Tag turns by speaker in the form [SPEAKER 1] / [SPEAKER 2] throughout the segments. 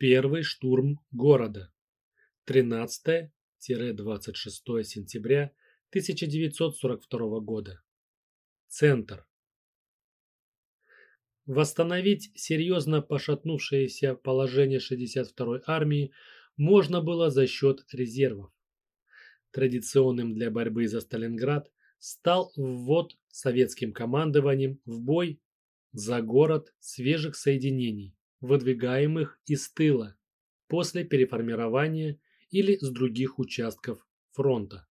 [SPEAKER 1] Первый штурм города. 13-26 сентября 1942 года. Центр. Восстановить серьезно пошатнувшееся положение 62-й армии можно было за счет резервов. Традиционным для борьбы за Сталинград стал ввод советским командованием в бой за город свежих соединений, выдвигаемых из тыла после переформирования или с других участков фронта.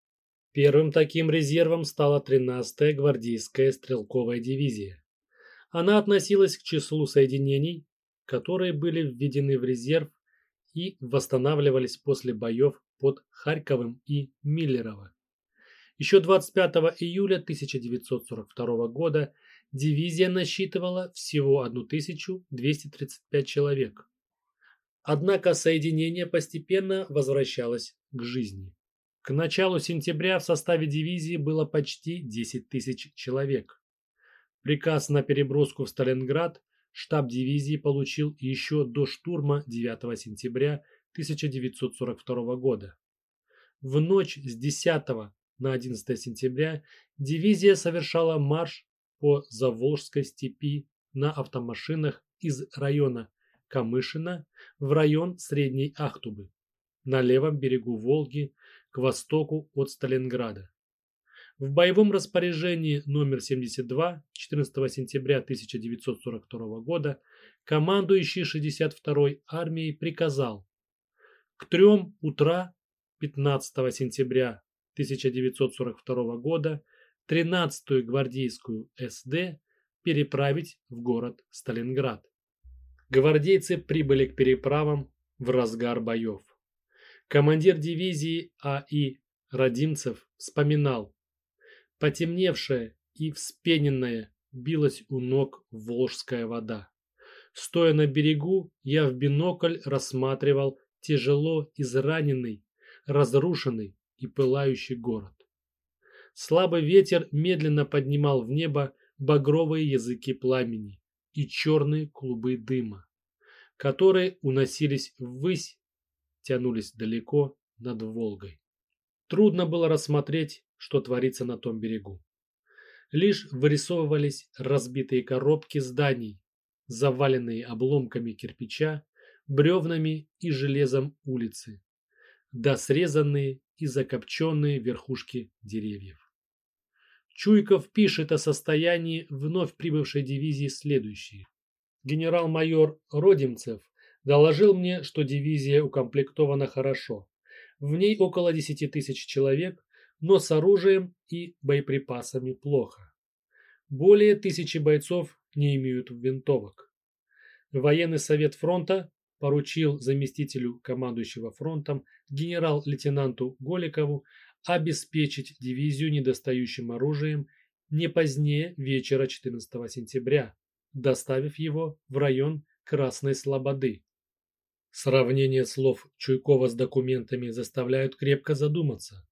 [SPEAKER 1] Первым таким резервом стала 13-я гвардейская стрелковая дивизия. Она относилась к числу соединений, которые были введены в резерв и восстанавливались после боев под Харьковым и Миллерово. Еще 25 июля 1942 года дивизия насчитывала всего 1235 человек. Однако соединение постепенно возвращалось к жизни. К началу сентября в составе дивизии было почти 10 тысяч человек. Приказ на переброску в Сталинград штаб дивизии получил еще до штурма 9 сентября 1942 года. В ночь с 10 на 11 сентября дивизия совершала марш по Заволжской степи на автомашинах из района Камышина в район Средней Ахтубы на левом берегу Волги к востоку от Сталинграда. В боевом распоряжении номер 72 14 сентября 1942 года командующий 62-й армией приказал к трем утра 15 сентября 1942 года 13-ю гвардейскую СД переправить в город Сталинград. Гвардейцы прибыли к переправам в разгар боев. Командир дивизии А.И. Родимцев вспоминал. Потемневшая и вспененная билась у ног волжская вода. Стоя на берегу, я в бинокль рассматривал тяжело израненный, разрушенный и пылающий город. Слабый ветер медленно поднимал в небо багровые языки пламени и черные клубы дыма, которые уносились ввысь, тянулись далеко над Волгой. Трудно было рассмотреть, что творится на том берегу. Лишь вырисовывались разбитые коробки зданий, заваленные обломками кирпича, бревнами и железом улицы, да срезанные и закопченные верхушки деревьев. Чуйков пишет о состоянии вновь прибывшей дивизии следующее. Генерал-майор Родимцев доложил мне, что дивизия укомплектована хорошо. В ней около 10 тысяч человек, но с оружием и боеприпасами плохо. Более тысячи бойцов не имеют винтовок. Военный совет фронта поручил заместителю командующего фронтом генерал-лейтенанту Голикову обеспечить дивизию недостающим оружием не позднее вечера 14 сентября, доставив его в район Красной Слободы. Сравнение слов Чуйкова с документами заставляют крепко задуматься.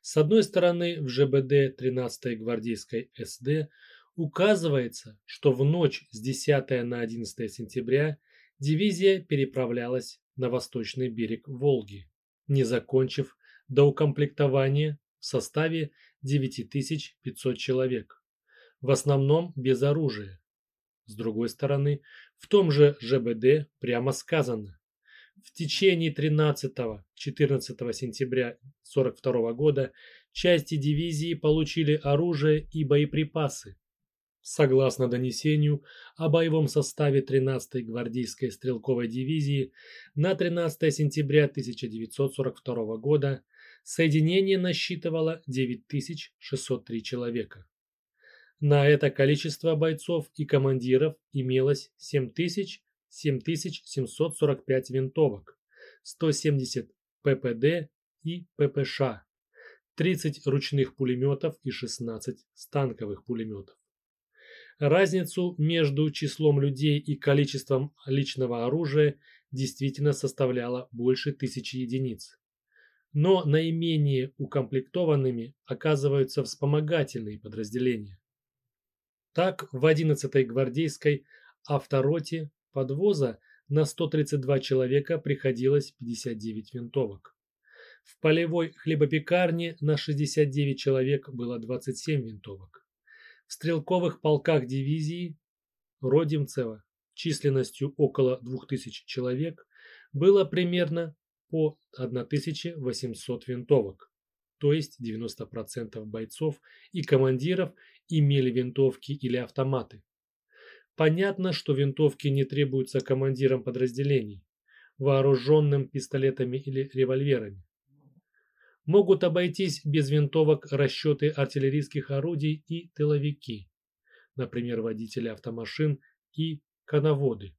[SPEAKER 1] С одной стороны, в ЖБД 13-й гвардейской СД указывается, что в ночь с 10 на 11 сентября дивизия переправлялась на восточный берег Волги, не закончив до укомплектования в составе 9500 человек, в основном без оружия. С другой стороны, в том же ЖБД прямо сказано, в течение 13-14 сентября 1942 года части дивизии получили оружие и боеприпасы, Согласно донесению о боевом составе 13-й гвардейской стрелковой дивизии на 13 сентября 1942 года соединение насчитывало 9603 человека. На это количество бойцов и командиров имелось 7000 7745 винтовок, 170 ППД и ППШ, 30 ручных пулеметов и 16 станковых пулеметов. Разницу между числом людей и количеством личного оружия действительно составляла больше тысячи единиц. Но наименее укомплектованными оказываются вспомогательные подразделения. Так, в 11-й гвардейской автороте подвоза на 132 человека приходилось 59 винтовок. В полевой хлебопекарне на 69 человек было 27 винтовок. В стрелковых полках дивизии Родимцева численностью около 2000 человек было примерно по 1800 винтовок, то есть 90% бойцов и командиров имели винтовки или автоматы. Понятно, что винтовки не требуются командирам подразделений, вооруженным пистолетами или револьверами. Могут обойтись без винтовок расчеты артиллерийских орудий и тыловики, например, водители автомашин и коноводы.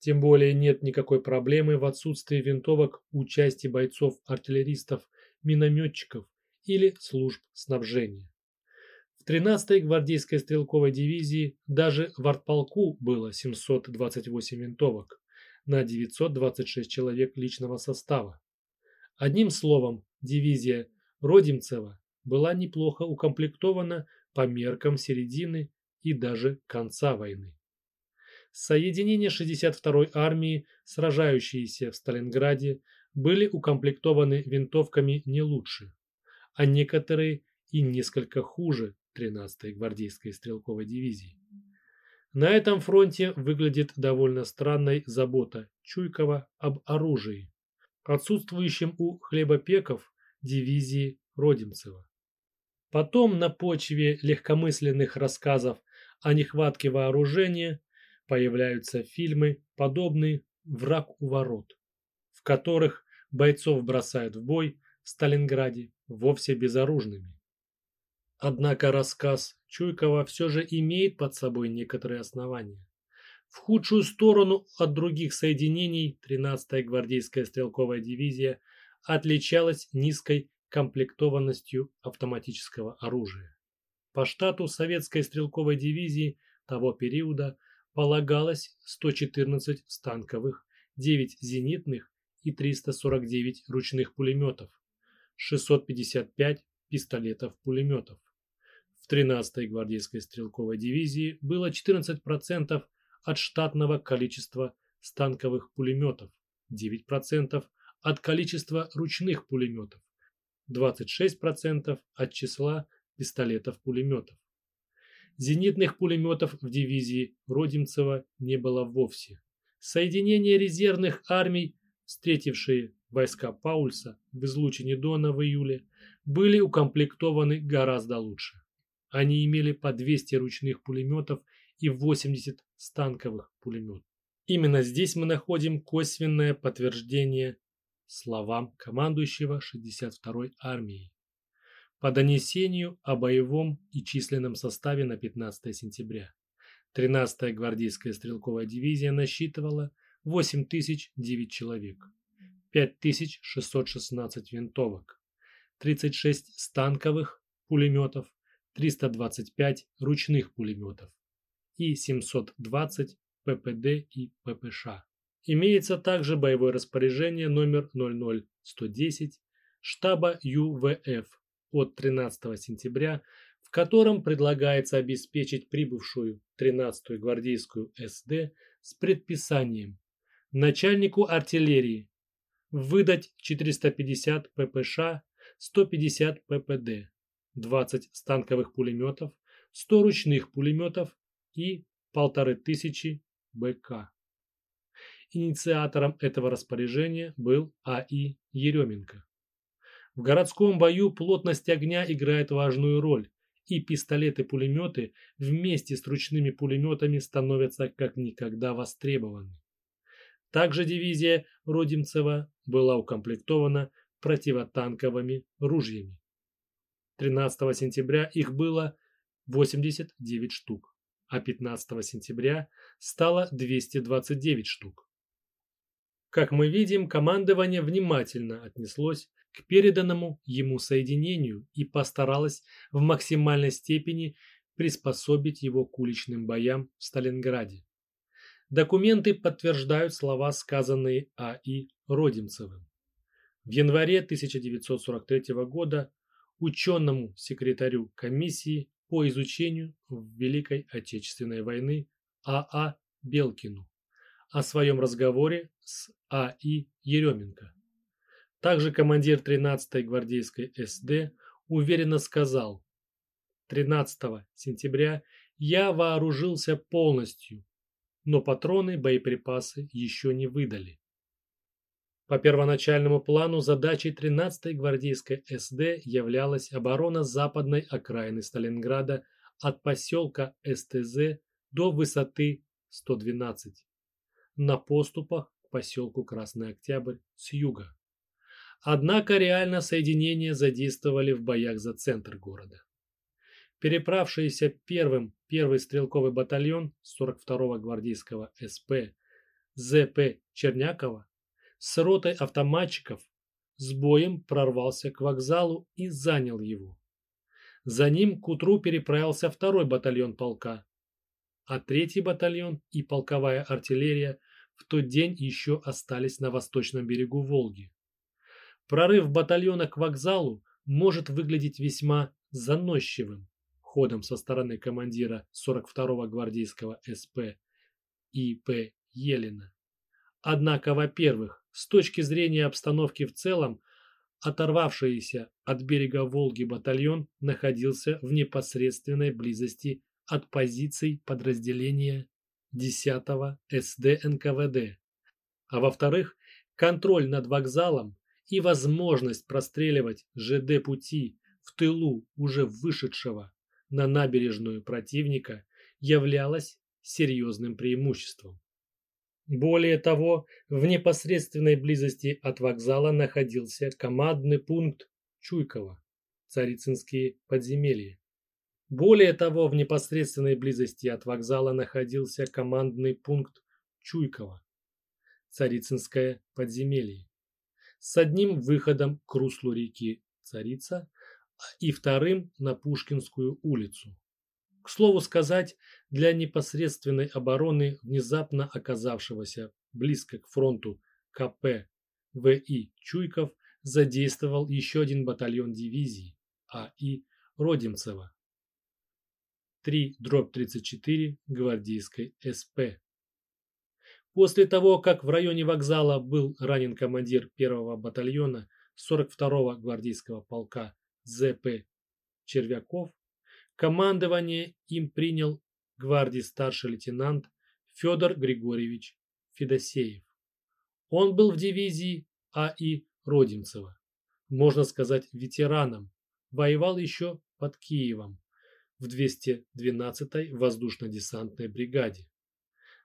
[SPEAKER 1] Тем более нет никакой проблемы в отсутствии винтовок у части бойцов-артиллеристов, минометчиков или служб снабжения. В 13-й гвардейской стрелковой дивизии даже в артполку было 728 винтовок на 926 человек личного состава. Одним словом, дивизия Родимцева была неплохо укомплектована по меркам середины и даже конца войны. Соединения 62-й армии, сражающиеся в Сталинграде, были укомплектованы винтовками не лучше, а некоторые и несколько хуже 13-й гвардейской стрелковой дивизии. На этом фронте выглядит довольно странной забота Чуйкова об оружии, отсутствующем у хлебопеков дивизии Родимцева. Потом на почве легкомысленных рассказов о нехватке вооружения появляются фильмы, подобные «Враг у ворот», в которых бойцов бросают в бой в Сталинграде вовсе безоружными. Однако рассказ Чуйкова все же имеет под собой некоторые основания. В худшую сторону от других соединений 13-я гвардейская стрелковая дивизия отличалась низкой комплектованностью автоматического оружия. По штату советской стрелковой дивизии того периода полагалось 114 станковых, 9 зенитных и 349 ручных пулеметов, 655 пистолетов-пулеметов. 13-й гвардейской стрелковой дивизии было 14% от штатного количества станковых пулеметов, 9% от количества ручных пулеметов, 26% от числа пистолетов-пулеметов. Зенитных пулеметов в дивизии Родимцева не было вовсе. Соединения резервных армий, встретившие войска Паульса в излучине Дона в июле, были укомплектованы гораздо лучше. Они имели по 200 ручных пулеметов и 80 станковых пулеметов. Именно здесь мы находим косвенное подтверждение словам командующего 62-й армией. По донесению о боевом и численном составе на 15 сентября 13-я гвардейская стрелковая дивизия насчитывала 8009 человек, 5616 винтовок, 36 станковых пулеметов, 325 ручных пулеметов и 720 ППД и ППШ. Имеется также боевое распоряжение номер 00110 штаба ЮВФ от 13 сентября, в котором предлагается обеспечить прибывшую 13-ю гвардейскую СД с предписанием начальнику артиллерии выдать 450 ППШ, 150 ППД, 20 станковых пулеметов, 100 ручных пулеметов и полторы тысячи БК. Инициатором этого распоряжения был А.И. Еременко. В городском бою плотность огня играет важную роль, и пистолеты-пулеметы вместе с ручными пулеметами становятся как никогда востребованы. Также дивизия Родимцева была укомплектована противотанковыми ружьями. 13 сентября их было 89 штук, а 15 сентября стало 229 штук. Как мы видим, командование внимательно отнеслось к переданному ему соединению и постаралось в максимальной степени приспособить его к уличным боям в Сталинграде. Документы подтверждают слова, сказанные А.И. Родимцевым. В январе 1943 года ученому секретарю комиссии по изучению Великой Отечественной войны А.А. А Белкину о своем разговоре с А.И. Еременко. Также командир 13-й гвардейской СД уверенно сказал, 13 сентября я вооружился полностью, но патроны, боеприпасы еще не выдали. По первоначальному плану задачей 13-й гвардейской СД являлась оборона западной окраины Сталинграда от поселка СТЗ до высоты 112 на поступах к поселку Красный Октябрь с юга. Однако реально соединения задействовали в боях за центр города. Переправшийся первым первый стрелковый батальон 42-го гвардейского СП ЗП Чернякова с ротой автоматчиков с боем прорвался к вокзалу и занял его. За ним к утру переправился второй батальон полка, а третий батальон и полковая артиллерия в тот день еще остались на восточном берегу Волги. Прорыв батальона к вокзалу может выглядеть весьма заносчивым ходом со стороны командира 42-го гвардейского СП И.П. Елена. Однако, во-первых, с точки зрения обстановки в целом, оторвавшийся от берега Волги батальон находился в непосредственной близости от позиций подразделения 10-го СД НКВД. А во-вторых, контроль над вокзалом и возможность простреливать ЖД-пути в тылу уже вышедшего на набережную противника являлась серьезным преимуществом. Более того, в непосредственной близости от вокзала находился командный пункт Чуйкова, Царицынские подземелья. Более того, в непосредственной близости от вокзала находился командный пункт Чуйкова, Царицынское подземелье с одним выходом к руслу реки Царица и вторым на Пушкинскую улицу. К слову сказать, для непосредственной обороны внезапно оказавшегося близко к фронту КП В.И. Чуйков задействовал еще один батальон дивизии А.И. Родимцева 3 дробь 34 гвардейской СП После того, как в районе вокзала был ранен командир первого батальона 42-го гвардейского полка ЗП Червяков, командование им принял гвардии старший лейтенант Федор Григорьевич Федосеев. Он был в дивизии А.И. Родимцева, можно сказать ветераном, воевал еще под Киевом в 212-й воздушно-десантной бригаде.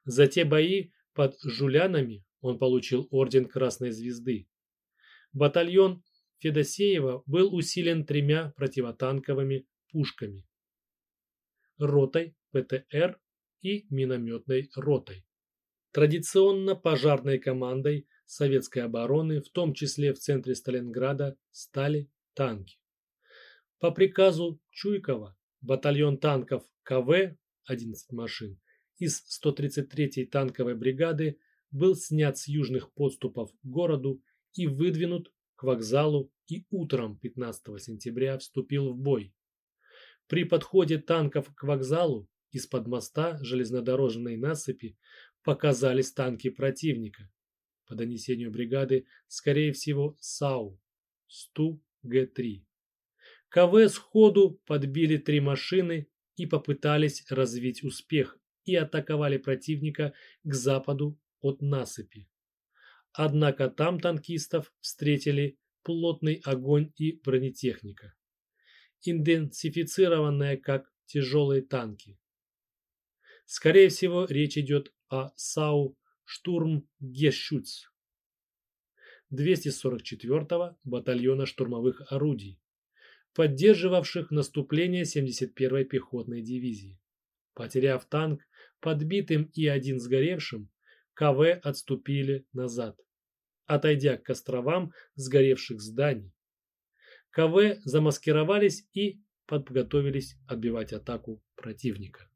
[SPEAKER 1] За те бои под Жулянами он получил орден Красной Звезды. Батальон Федосеева был усилен тремя противотанковыми пушками, ротой ПТР и минометной ротой. Традиционно пожарной командой советской обороны, в том числе в центре Сталинграда, стали танки. По приказу Чуйкова батальон танков КВ 11 машин из 133-й танковой бригады был снят с южных подступов к городу и выдвинут к вокзалу и утром 15 сентября вступил в бой. При подходе танков к вокзалу из-под моста железнодорожной насыпи показались танки противника. По донесению бригады, скорее всего, САУ СТУ-Г-3. КВ сходу подбили три машины и попытались развить успех и атаковали противника к западу от насыпи. Однако там танкистов встретили плотный огонь и бронетехника, идентифицированная как тяжелые танки. Скорее всего, речь идет о САУ «Штурм Гешюц» 244-го батальона штурмовых орудий, поддерживавших наступление 71-й пехотной дивизии. Потеряв танк, подбитым и один сгоревшим, КВ отступили назад, отойдя к островам сгоревших зданий. КВ замаскировались и подготовились отбивать атаку противника.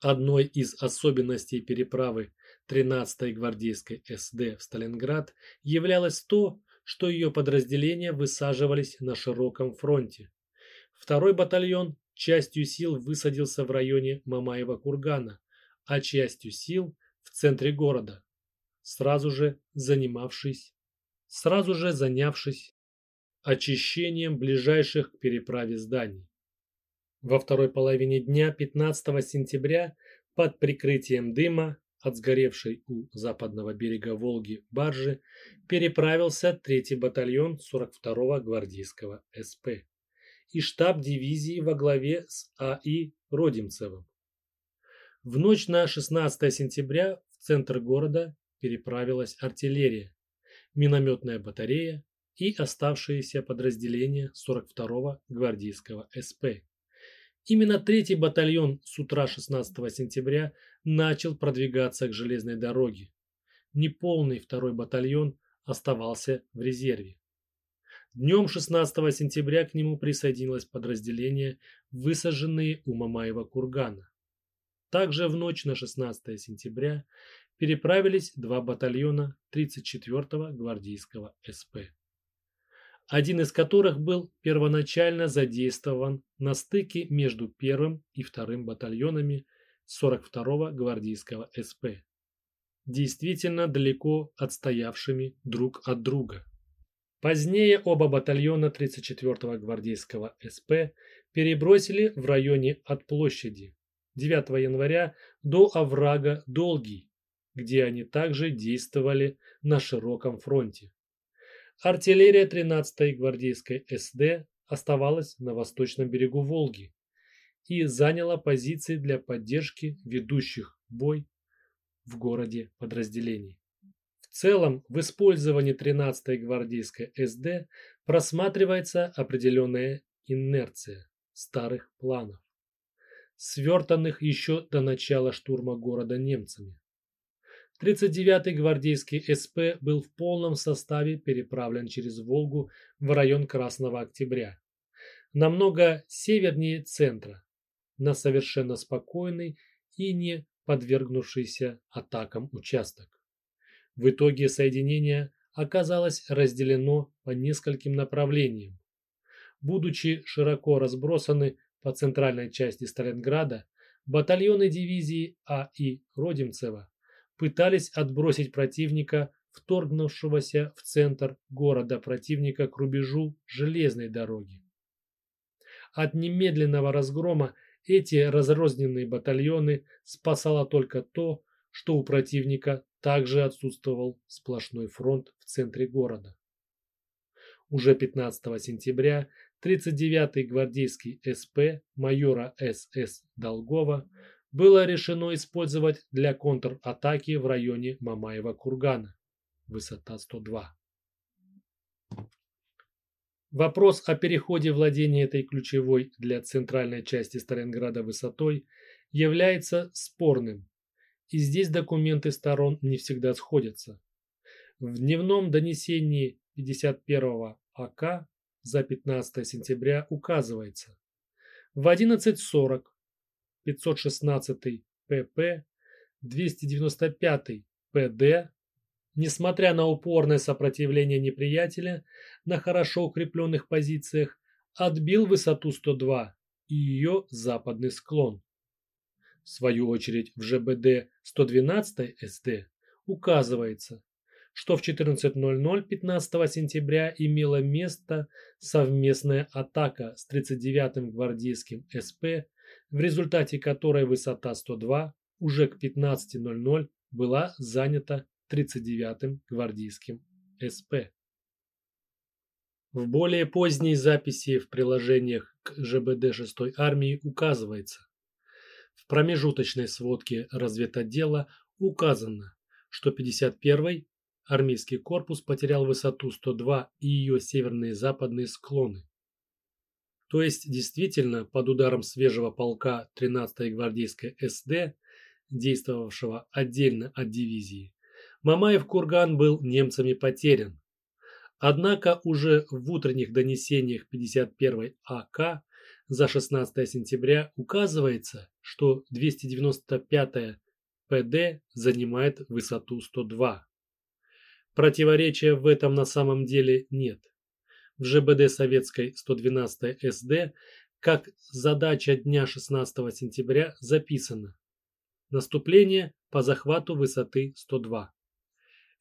[SPEAKER 1] Одной из особенностей переправы 13-й гвардейской СД в Сталинград являлось то, что ее подразделения высаживались на широком фронте. Второй батальон частью сил высадился в районе Мамаева кургана, а частью сил в центре города, сразу же занимавшись, сразу же занявшись очищением ближайших к переправе зданий. Во второй половине дня 15 сентября под прикрытием дыма от сгоревшей у западного берега Волги баржи переправился 3-й батальон 42-го гвардейского СП и штаб дивизии во главе с А.И. Родимцевым. В ночь на 16 сентября в центр города переправилась артиллерия, минометная батарея и оставшиеся подразделения 42-го гвардейского СП. Именно третий батальон с утра 16 сентября начал продвигаться к железной дороге. Неполный второй батальон оставался в резерве. Днем 16 сентября к нему присоединилось подразделение, высаженные у Мамаева кургана. Также в ночь на 16 сентября переправились два батальона 34-го гвардейского СП один из которых был первоначально задействован на стыке между первым и вторым батальонами 42-го гвардейского СП, действительно далеко отстоявшими друг от друга. Позднее оба батальона 34-го гвардейского СП перебросили в районе от площади 9 января до оврага Долгий, где они также действовали на широком фронте. Артиллерия 13-й гвардейской СД оставалась на восточном берегу Волги и заняла позиции для поддержки ведущих бой в городе подразделений. В целом, в использовании 13-й гвардейской СД просматривается определенная инерция старых планов, свертанных еще до начала штурма города немцами. 39-й гвардейский СП был в полном составе переправлен через Волгу в район Красного Октября, намного севернее центра, на совершенно спокойный и не подвергнувшийся атакам участок. В итоге соединение оказалось разделено по нескольким направлениям. Будучи широко разбросаны по центральной части Сталинграда, батальоны дивизии А. И. Родимцева пытались отбросить противника, вторгнувшегося в центр города противника к рубежу железной дороги. От немедленного разгрома эти разрозненные батальоны спасало только то, что у противника также отсутствовал сплошной фронт в центре города. Уже 15 сентября 39-й гвардейский СП майора СС Долгова было решено использовать для контратаки в районе Мамаева кургана. Высота 102. Вопрос о переходе владения этой ключевой для центральной части Сталинграда высотой является спорным, и здесь документы сторон не всегда сходятся. В дневном донесении 51 АК за 15 сентября указывается, в 11.40 516 ПП, 295 ПД, несмотря на упорное сопротивление неприятеля на хорошо укрепленных позициях, отбил высоту 102 и ее западный склон. В свою очередь в ЖБД 112 СД указывается, что в 14.00 15 сентября имела место совместная атака с 39-м гвардейским СП в результате которой высота 102 уже к 15.00 была занята 39-м гвардейским СП. В более поздней записи в приложениях к ЖБД 6-й армии указывается, в промежуточной сводке разведотдела указано, что 51-й армейский корпус потерял высоту 102 и ее северные и западные склоны. То есть действительно под ударом свежего полка 13-й гвардейской СД, действовавшего отдельно от дивизии, Мамаев курган был немцами потерян. Однако уже в утренних донесениях 51-й АК за 16 сентября указывается, что 295-я ПД занимает высоту 102. Противоречия в этом на самом деле нет в ЖБД советской 112 СД как задача дня 16 сентября записано. Наступление по захвату высоты 102.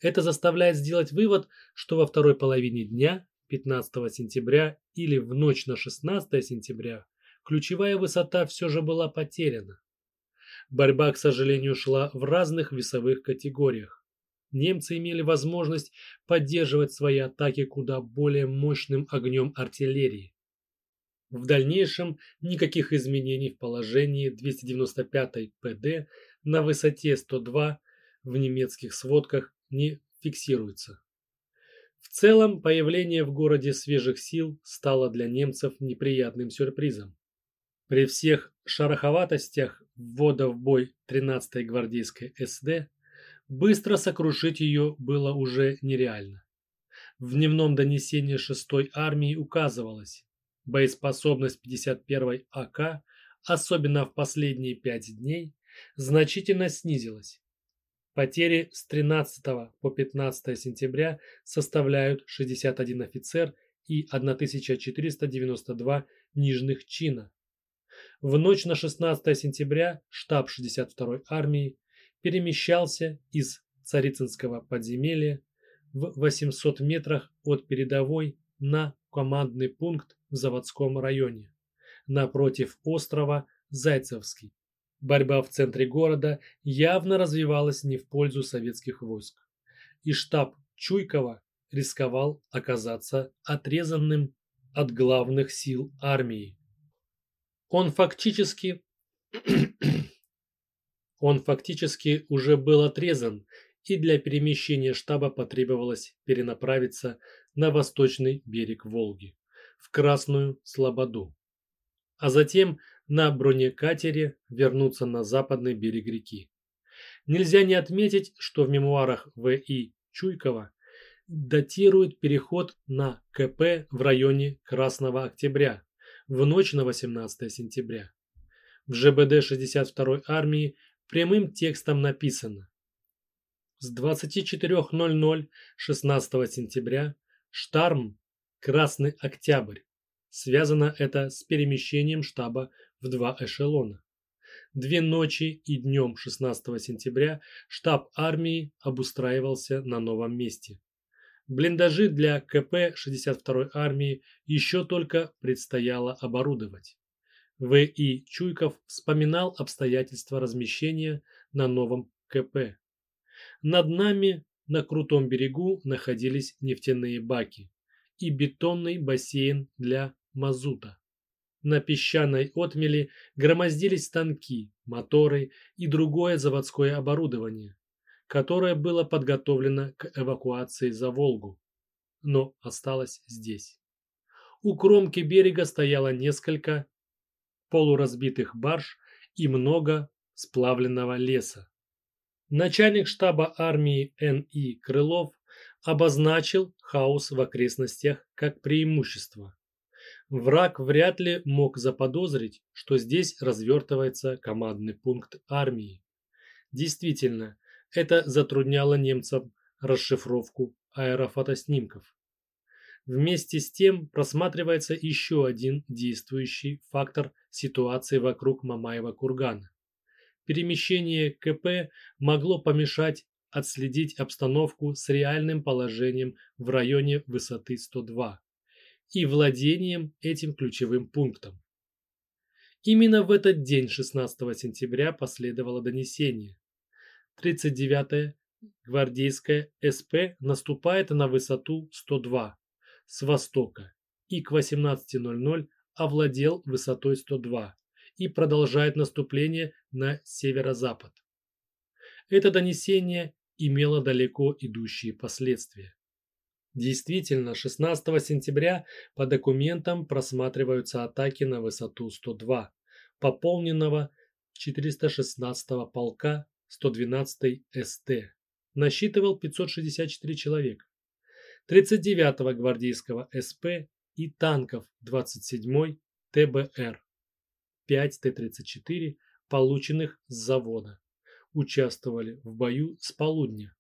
[SPEAKER 1] Это заставляет сделать вывод, что во второй половине дня 15 сентября или в ночь на 16 сентября ключевая высота все же была потеряна. Борьба, к сожалению, шла в разных весовых категориях. Немцы имели возможность поддерживать свои атаки куда более мощным огнем артиллерии. В дальнейшем никаких изменений в положении 295 ПД на высоте 102 в немецких сводках не фиксируется. В целом, появление в городе свежих сил стало для немцев неприятным сюрпризом. При всех шероховатостях ввода в бой 13-й гвардейской СД, быстро сокрушить ее было уже нереально. В дневном донесении 6-й армии указывалось, боеспособность 51-й АК, особенно в последние пять дней, значительно снизилась. Потери с 13 по 15 сентября составляют 61 офицер и 1492 нижних чина. В ночь на 16 сентября штаб 62-й армии перемещался из Царицынского подземелья в 800 метрах от передовой на командный пункт в заводском районе, напротив острова Зайцевский. Борьба в центре города явно развивалась не в пользу советских войск, и штаб Чуйкова рисковал оказаться отрезанным от главных сил армии. Он фактически он фактически уже был отрезан, и для перемещения штаба потребовалось перенаправиться на восточный берег Волги, в Красную Слободу, а затем на бронекатере вернуться на западный берег реки. Нельзя не отметить, что в мемуарах В.И. Чуйкова датирует переход на КП в районе Красного Октября в ночь на 18 сентября. В ЖБД 62-й армии прямым текстом написано с 24.00 16 сентября Штарм Красный Октябрь. Связано это с перемещением штаба в два эшелона. Две ночи и днем 16 сентября штаб армии обустраивался на новом месте. Блиндажи для КП 62-й армии еще только предстояло оборудовать. В.И. Чуйков вспоминал обстоятельства размещения на новом КП. Над нами на крутом берегу находились нефтяные баки и бетонный бассейн для мазута. На песчаной отмели громоздились станки, моторы и другое заводское оборудование, которое было подготовлено к эвакуации за Волгу, но осталось здесь. У кромки берега стояло несколько полуразбитых барж и много сплавленного леса. Начальник штаба армии Н.И. Крылов обозначил хаос в окрестностях как преимущество. Враг вряд ли мог заподозрить, что здесь развертывается командный пункт армии. Действительно, это затрудняло немцам расшифровку аэрофотоснимков. Вместе с тем просматривается еще один действующий фактор ситуации вокруг Мамаева кургана. Перемещение КП могло помешать отследить обстановку с реальным положением в районе высоты 102 и владением этим ключевым пунктом. Именно в этот день, 16 сентября, последовало донесение. 39-я гвардейская СП наступает на высоту 102 с востока и к 18.00 овладел высотой 102 и продолжает наступление на северо-запад. Это донесение имело далеко идущие последствия. Действительно, 16 сентября по документам просматриваются атаки на высоту 102, пополненного 416 полка 112 СТ. Насчитывал 564 человека. 39-го гвардейского СП и танков 27-й ТБР. 5 Т-34, полученных с завода, участвовали в бою с полудня.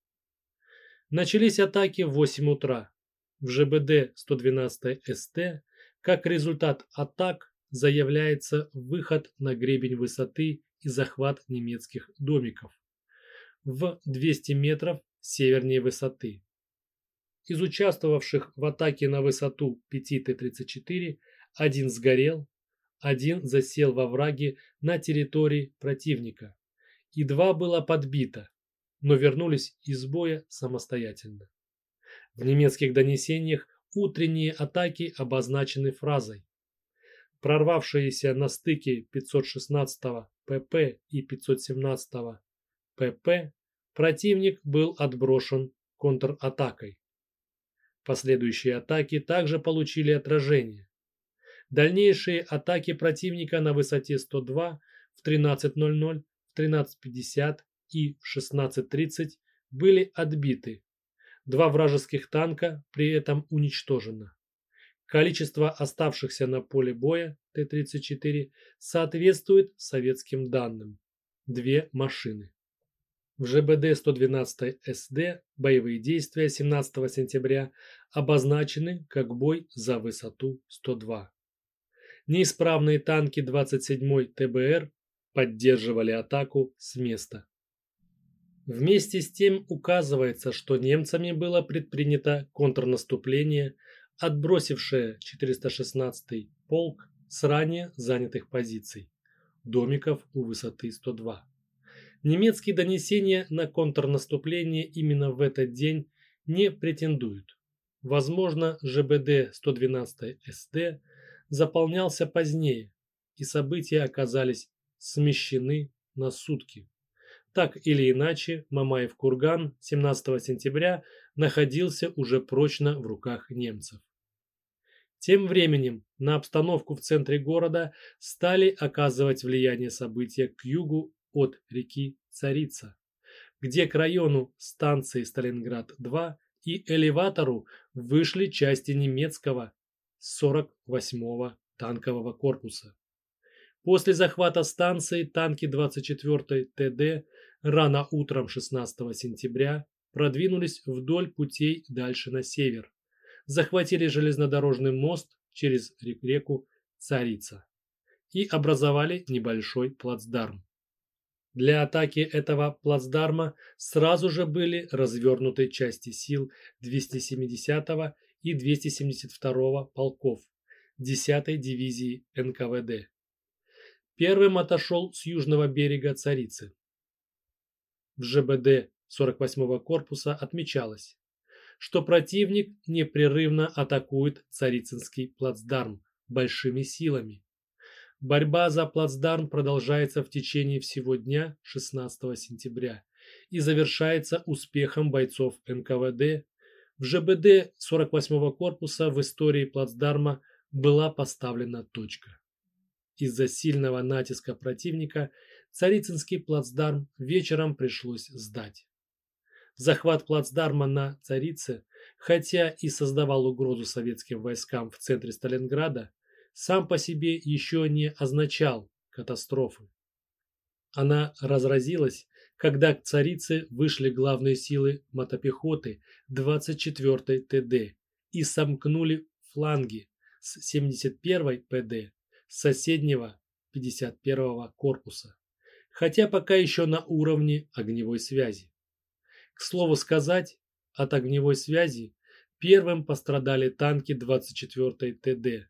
[SPEAKER 1] Начались атаки в 8 утра. В ЖБД 112 СТ как результат атак заявляется выход на гребень высоты и захват немецких домиков. в 200 метров севернее высоты. Из участвовавших в атаке на высоту 5 Т-34 один сгорел, один засел во враге на территории противника, и два было подбито, но вернулись из боя самостоятельно. В немецких донесениях утренние атаки обозначены фразой Прорвавшиеся на стыке 516 ПП и 517 ПП противник был отброшен контратакой. Последующие атаки также получили отражение. Дальнейшие атаки противника на высоте 102 в 13.00, в 13.50 и в 16.30 были отбиты. Два вражеских танка при этом уничтожено. Количество оставшихся на поле боя Т-34 соответствует советским данным. Две машины. В ЖБД-112 СД боевые действия 17 сентября обозначены как бой за высоту 102. Неисправные танки 27-й ТБР поддерживали атаку с места. Вместе с тем указывается, что немцами было предпринято контрнаступление, отбросившее 416-й полк с ранее занятых позиций, домиков у высоты 102. Немецкие донесения на контрнаступление именно в этот день не претендуют. Возможно, ЖБД-112 СД заполнялся позднее, и события оказались смещены на сутки. Так или иначе, Мамаев курган 17 сентября находился уже прочно в руках немцев. Тем временем на обстановку в центре города стали оказывать влияние события к югу от реки Царица, где к району станции Сталинград-2 и элеватору вышли части немецкого 48-го танкового корпуса. После захвата станции танки 24-й ТД рано утром 16 сентября продвинулись вдоль путей дальше на север, захватили железнодорожный мост через реку Царица и образовали небольшой плацдарм. Для атаки этого плацдарма сразу же были развернуты части сил 270 и 272 полков 10-й дивизии НКВД. Первым отошел с южного берега Царицы. В ЖБД 48-го корпуса отмечалось, что противник непрерывно атакует Царицынский плацдарм большими силами Борьба за плацдарм продолжается в течение всего дня 16 сентября и завершается успехом бойцов НКВД. В ЖБД 48-го корпуса в истории плацдарма была поставлена точка. Из-за сильного натиска противника Царицынский плацдарм вечером пришлось сдать. Захват плацдарма на Царице, хотя и создавал угрозу советским войскам в центре Сталинграда, сам по себе еще не означал катастрофы. Она разразилась, когда к царице вышли главные силы мотопехоты 24-й ТД и сомкнули фланги с 71-й ПД с соседнего 51-го корпуса, хотя пока еще на уровне огневой связи. К слову сказать, от огневой связи первым пострадали танки 24-й ТД,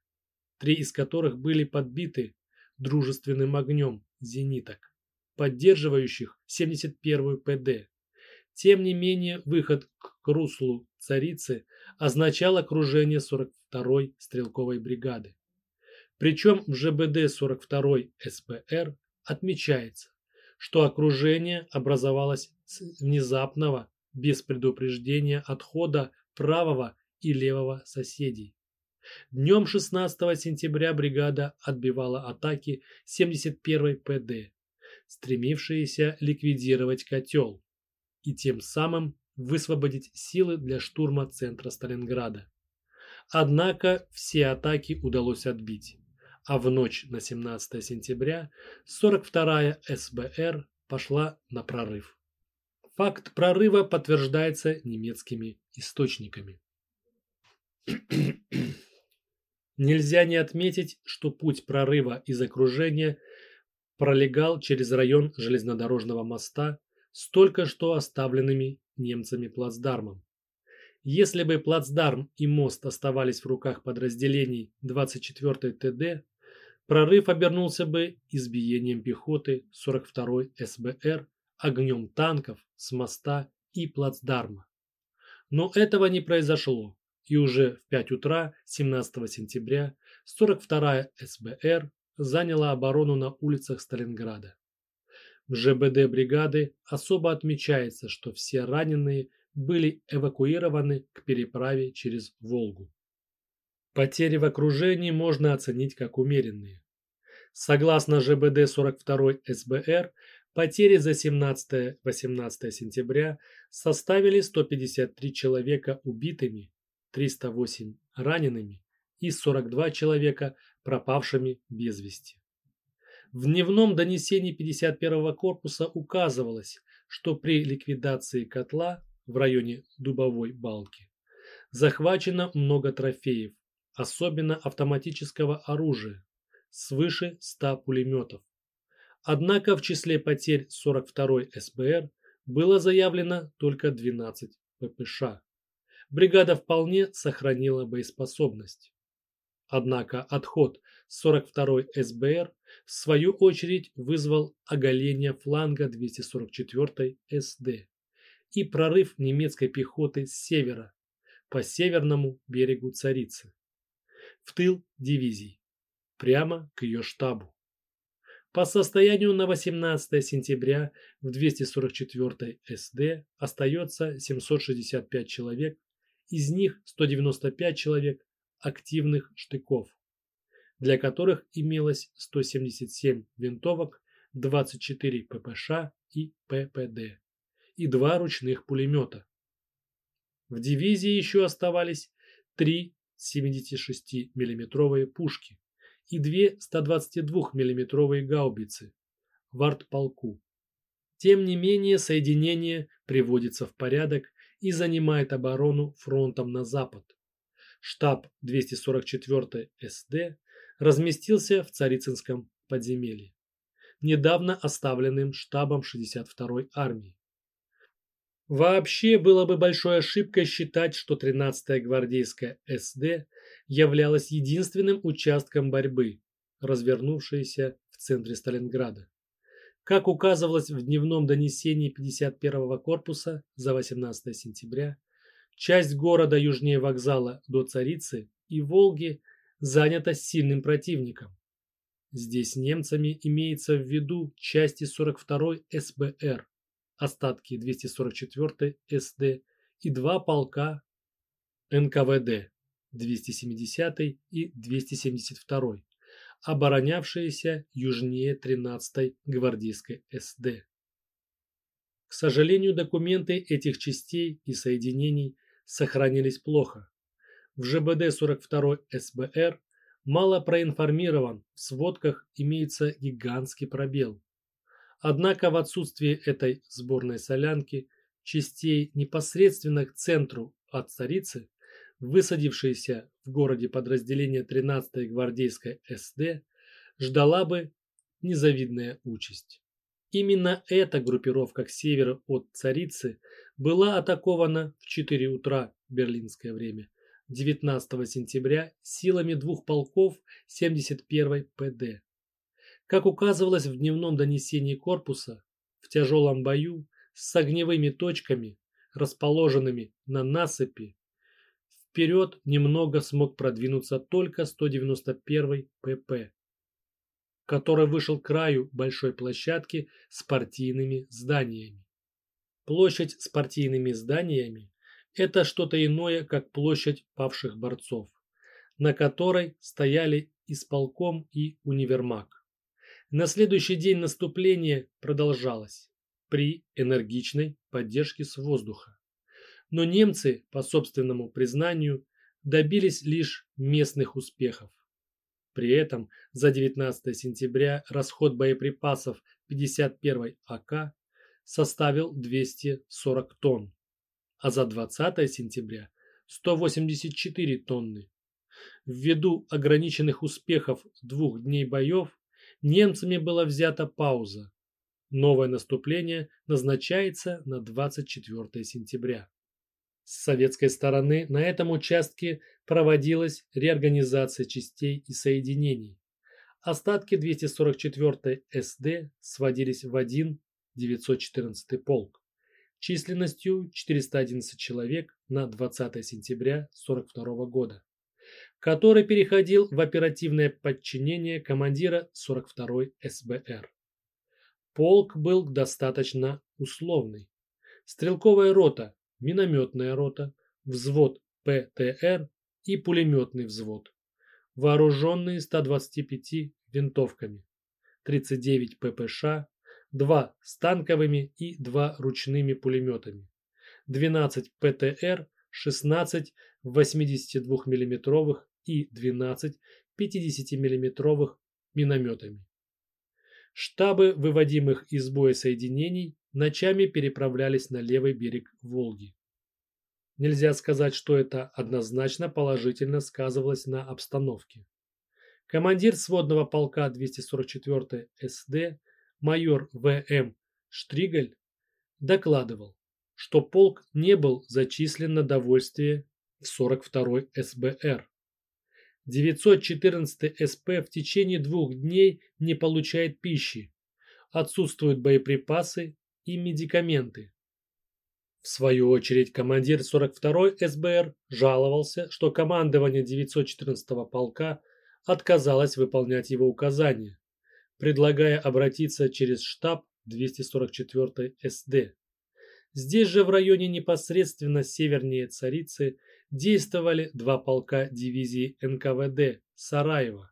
[SPEAKER 1] три из которых были подбиты дружественным огнем зениток, поддерживающих 71-ю ПД. Тем не менее, выход к руслу царицы означал окружение 42-й стрелковой бригады. Причем в ЖБД 42-й СПР отмечается, что окружение образовалось с внезапного, без предупреждения отхода правого и левого соседей. Днем 16 сентября бригада отбивала атаки 71-й ПД, стремившиеся ликвидировать котел и тем самым высвободить силы для штурма центра Сталинграда. Однако все атаки удалось отбить, а в ночь на 17 сентября 42-я СБР пошла на прорыв. Факт прорыва подтверждается немецкими источниками. Нельзя не отметить, что путь прорыва из окружения пролегал через район железнодорожного моста с только что оставленными немцами плацдармом. Если бы плацдарм и мост оставались в руках подразделений 24-й ТД, прорыв обернулся бы избиением пехоты 42-й СБР, огнем танков с моста и плацдарма. Но этого не произошло, и уже в 5 утра 17 сентября 42-я СБР заняла оборону на улицах Сталинграда. В ЖБД бригады особо отмечается, что все раненые – были эвакуированы к переправе через Волгу. Потери в окружении можно оценить как умеренные. Согласно ЖБД 42 СБР, потери за 17-18 сентября составили 153 человека убитыми, 308 ранеными и 42 человека пропавшими без вести. В дневном донесении 51-го корпуса указывалось, что при ликвидации котла в районе Дубовой балки. Захвачено много трофеев, особенно автоматического оружия, свыше 100 пулеметов. Однако в числе потерь 42-й СБР было заявлено только 12 ППШ. Бригада вполне сохранила боеспособность. Однако отход 42-й СБР в свою очередь вызвал оголение фланга 244-й СД и прорыв немецкой пехоты с севера по северному берегу Царицы в тыл дивизии, прямо к ее штабу. По состоянию на 18 сентября в 244 СД остается 765 человек, из них 195 человек активных штыков, для которых имелось 177 винтовок, 24 ППШ и ППД и два ручных пулемета. В дивизии еще оставались три 76 миллиметровые пушки и две 122 миллиметровые гаубицы в артполку. Тем не менее, соединение приводится в порядок и занимает оборону фронтом на запад. Штаб 244 СД разместился в Царицынском подземелье, недавно оставленным штабом 62-й армии. Вообще было бы большой ошибкой считать, что 13-я гвардейская СД являлась единственным участком борьбы, развернувшейся в центре Сталинграда. Как указывалось в дневном донесении 51-го корпуса за 18 сентября, часть города южнее вокзала до Царицы и Волги занята сильным противником. Здесь немцами имеется в виду части 42-й СБР, остатки 244 СД и два полка НКВД 270 и 272, оборонявшиеся южнее 13-й гвардейской СД. К сожалению, документы этих частей и соединений сохранились плохо. В ЖБД 42 СБР мало проинформирован, в сводках имеется гигантский пробел. Однако в отсутствие этой сборной солянки, частей непосредственно к центру от царицы, высадившиеся в городе подразделение 13-й гвардейской СД, ждала бы незавидная участь. Именно эта группировка к северу от царицы была атакована в 4 утра берлинское время 19 сентября силами двух полков 71-й ПД. Как указывалось в дневном донесении корпуса, в тяжелом бою с огневыми точками, расположенными на насыпи, вперед немного смог продвинуться только 191 ПП, который вышел к краю большой площадки с партийными зданиями. Площадь с партийными зданиями – это что-то иное, как площадь павших борцов, на которой стояли исполком и универмаг. На следующий день наступление продолжалось при энергичной поддержке с воздуха. Но немцы, по собственному признанию, добились лишь местных успехов. При этом за 19 сентября расход боеприпасов 51 АК составил 240 тонн, а за 20 сентября 184 тонны. Ввиду ограниченных успехов двух дней боев немцами была взята пауза. Новое наступление назначается на 24 сентября. С советской стороны на этом участке проводилась реорганизация частей и соединений. Остатки 244 СД сводились в один 914 полк численностью 411 человек на 20 сентября 1942 года, который переходил в оперативное подчинение командира 42-й СБР. Полк был достаточно условный. Стрелковая рота, минометная рота, взвод ПТР и пулеметный взвод, вооруженные 125 винтовками, 39 ППШ, 2 с танковыми и 2 ручными пулеметами, 12 ПТР, 16 82 мм и 12 50 мм минометами. Штабы выводимых из боя соединений ночами переправлялись на левый берег Волги. Нельзя сказать, что это однозначно положительно сказывалось на обстановке. Командир сводного полка 244 СД майор В.М. Штригель докладывал, что полк не был зачислен на довольствие в 42-й СБР. 914 СП в течение двух дней не получает пищи, отсутствуют боеприпасы и медикаменты. В свою очередь командир 42-й СБР жаловался, что командование 914-го полка отказалось выполнять его указания, предлагая обратиться через штаб 244-й СД. Здесь же в районе непосредственно севернее Царицы действовали два полка дивизии НКВД Сараева.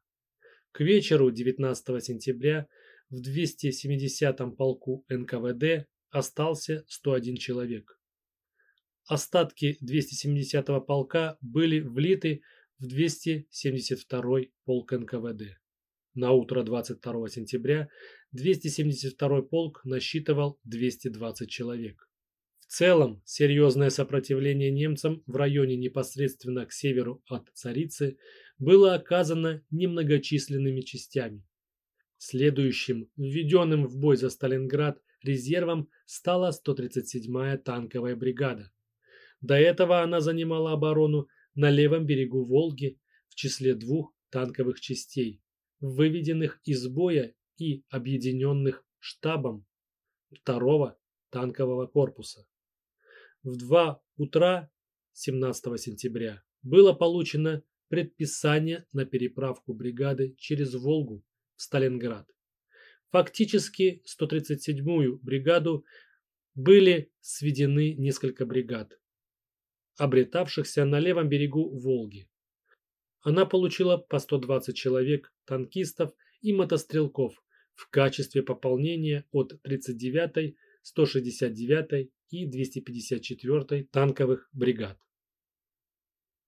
[SPEAKER 1] К вечеру 19 сентября в 270-м полку НКВД остался 101 человек. Остатки 270-го полка были влиты в 272-й полк НКВД. На утро 22 сентября 272-й полк насчитывал 220 человек. В целом, серьезное сопротивление немцам в районе непосредственно к северу от Царицы было оказано немногочисленными частями. Следующим, введенным в бой за Сталинград, резервом стала 137-я танковая бригада. До этого она занимала оборону на левом берегу Волги в числе двух танковых частей выведенных из боя и объединенных штабом второго танкового корпуса. В 2 утра 17 сентября было получено предписание на переправку бригады через Волгу в Сталинград. Фактически 137-ю бригаду были сведены несколько бригад, обретавшихся на левом берегу Волги. Она получила по 120 человек танкистов и мотострелков в качестве пополнения от 39-й, 169-й и 254-й танковых бригад.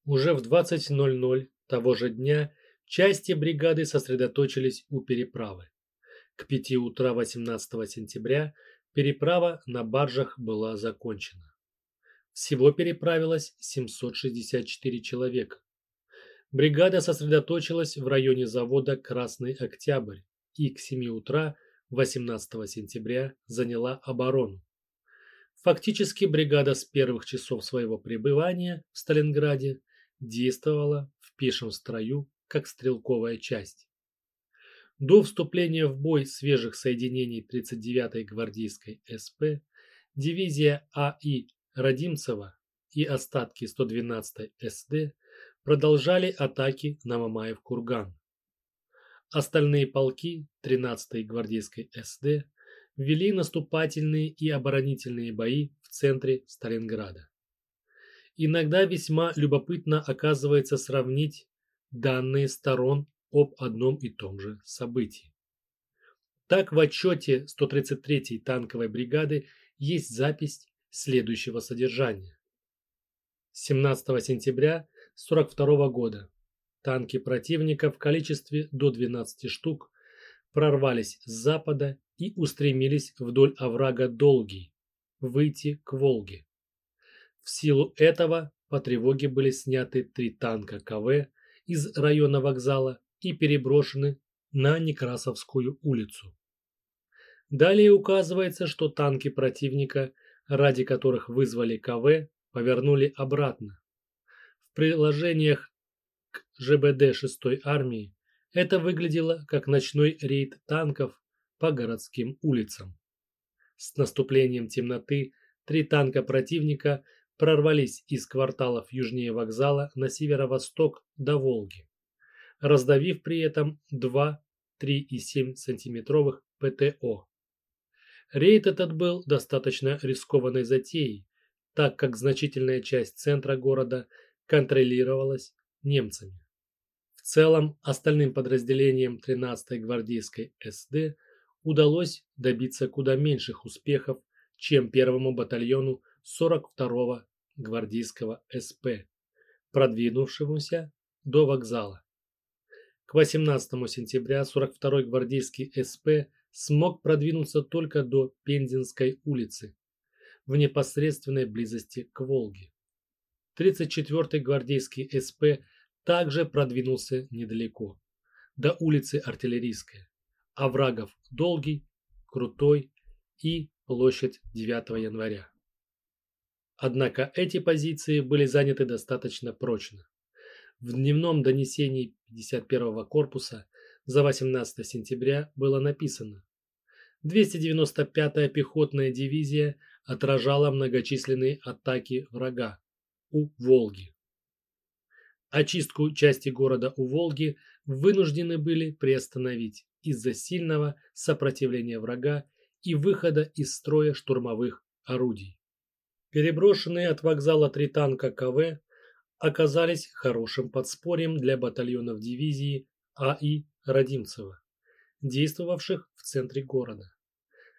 [SPEAKER 1] Уже в 20.00 того же дня части бригады сосредоточились у переправы. К 5 утра 18 сентября переправа на баржах была закончена. Всего переправилось 764 человека. Бригада сосредоточилась в районе завода «Красный Октябрь» и к 7 утра 18 сентября заняла оборону. Фактически бригада с первых часов своего пребывания в Сталинграде действовала в пешем строю как стрелковая часть. До вступления в бой свежих соединений 39-й гвардейской СП дивизия А.И. Родимцева и остатки 112-й СД продолжали атаки на Мамаев курган. Остальные полки 13-й гвардейской СД вели наступательные и оборонительные бои в центре Сталинграда. Иногда весьма любопытно оказывается сравнить данные сторон об одном и том же событии. Так в отчете 133-й танковой бригады есть запись следующего содержания. 17 сентября 1942 года. Танки противника в количестве до 12 штук прорвались с запада и устремились вдоль оврага Долгий, выйти к Волге. В силу этого по тревоге были сняты три танка КВ из района вокзала и переброшены на Некрасовскую улицу. Далее указывается, что танки противника, ради которых вызвали КВ, повернули обратно. В приложениях к ЖБД 6-й армии это выглядело как ночной рейд танков по городским улицам. С наступлением темноты три танка противника прорвались из кварталов южнее вокзала на северо-восток до Волги, раздавив при этом два 3,7 сантиметровых ПТО. Рейд этот был достаточно рискованной затеей, так как значительная часть центра города контролировалась немцами. В целом, остальным подразделениям 13-й гвардейской СД удалось добиться куда меньших успехов, чем первому батальону 42-го гвардейского СП, продвинувшемуся до вокзала. К 18 сентября 42-й гвардейский СП смог продвинуться только до Пензенской улицы, в непосредственной близости к Волге. 34-й гвардейский СП также продвинулся недалеко, до улицы Артиллерийская, оврагов Долгий, Крутой и площадь 9 января. Однако эти позиции были заняты достаточно прочно. В дневном донесении 51-го корпуса за 18 сентября было написано 295-я пехотная дивизия отражала многочисленные атаки врага у Волги. Очистку части города у Волги вынуждены были приостановить из-за сильного сопротивления врага и выхода из строя штурмовых орудий. Переброшенные от вокзала три танка КВ оказались хорошим подспорьем для батальонов дивизии А.И. Родимцева, действовавших в центре города.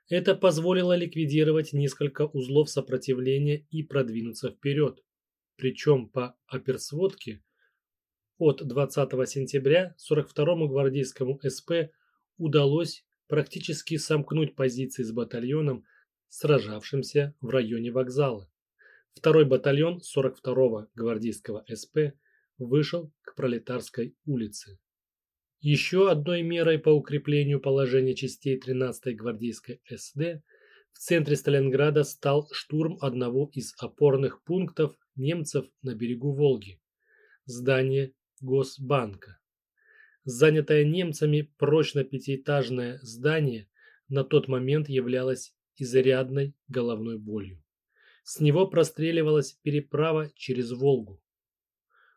[SPEAKER 1] Это позволило ликвидировать несколько узлов сопротивления и продвинуться вперед. Причем по оперсводке от 20 сентября 42-му гвардейскому СП удалось практически сомкнуть позиции с батальоном, сражавшимся в районе вокзала. Второй батальон 42-го гвардейского СП вышел к Пролетарской улице. Еще одной мерой по укреплению положения частей 13-й гвардейской СД в центре Сталинграда стал штурм одного из опорных пунктов немцев на берегу Волги – здание Госбанка. Занятое немцами прочно пятиэтажное здание на тот момент являлось изрядной головной болью. С него простреливалась переправа через Волгу.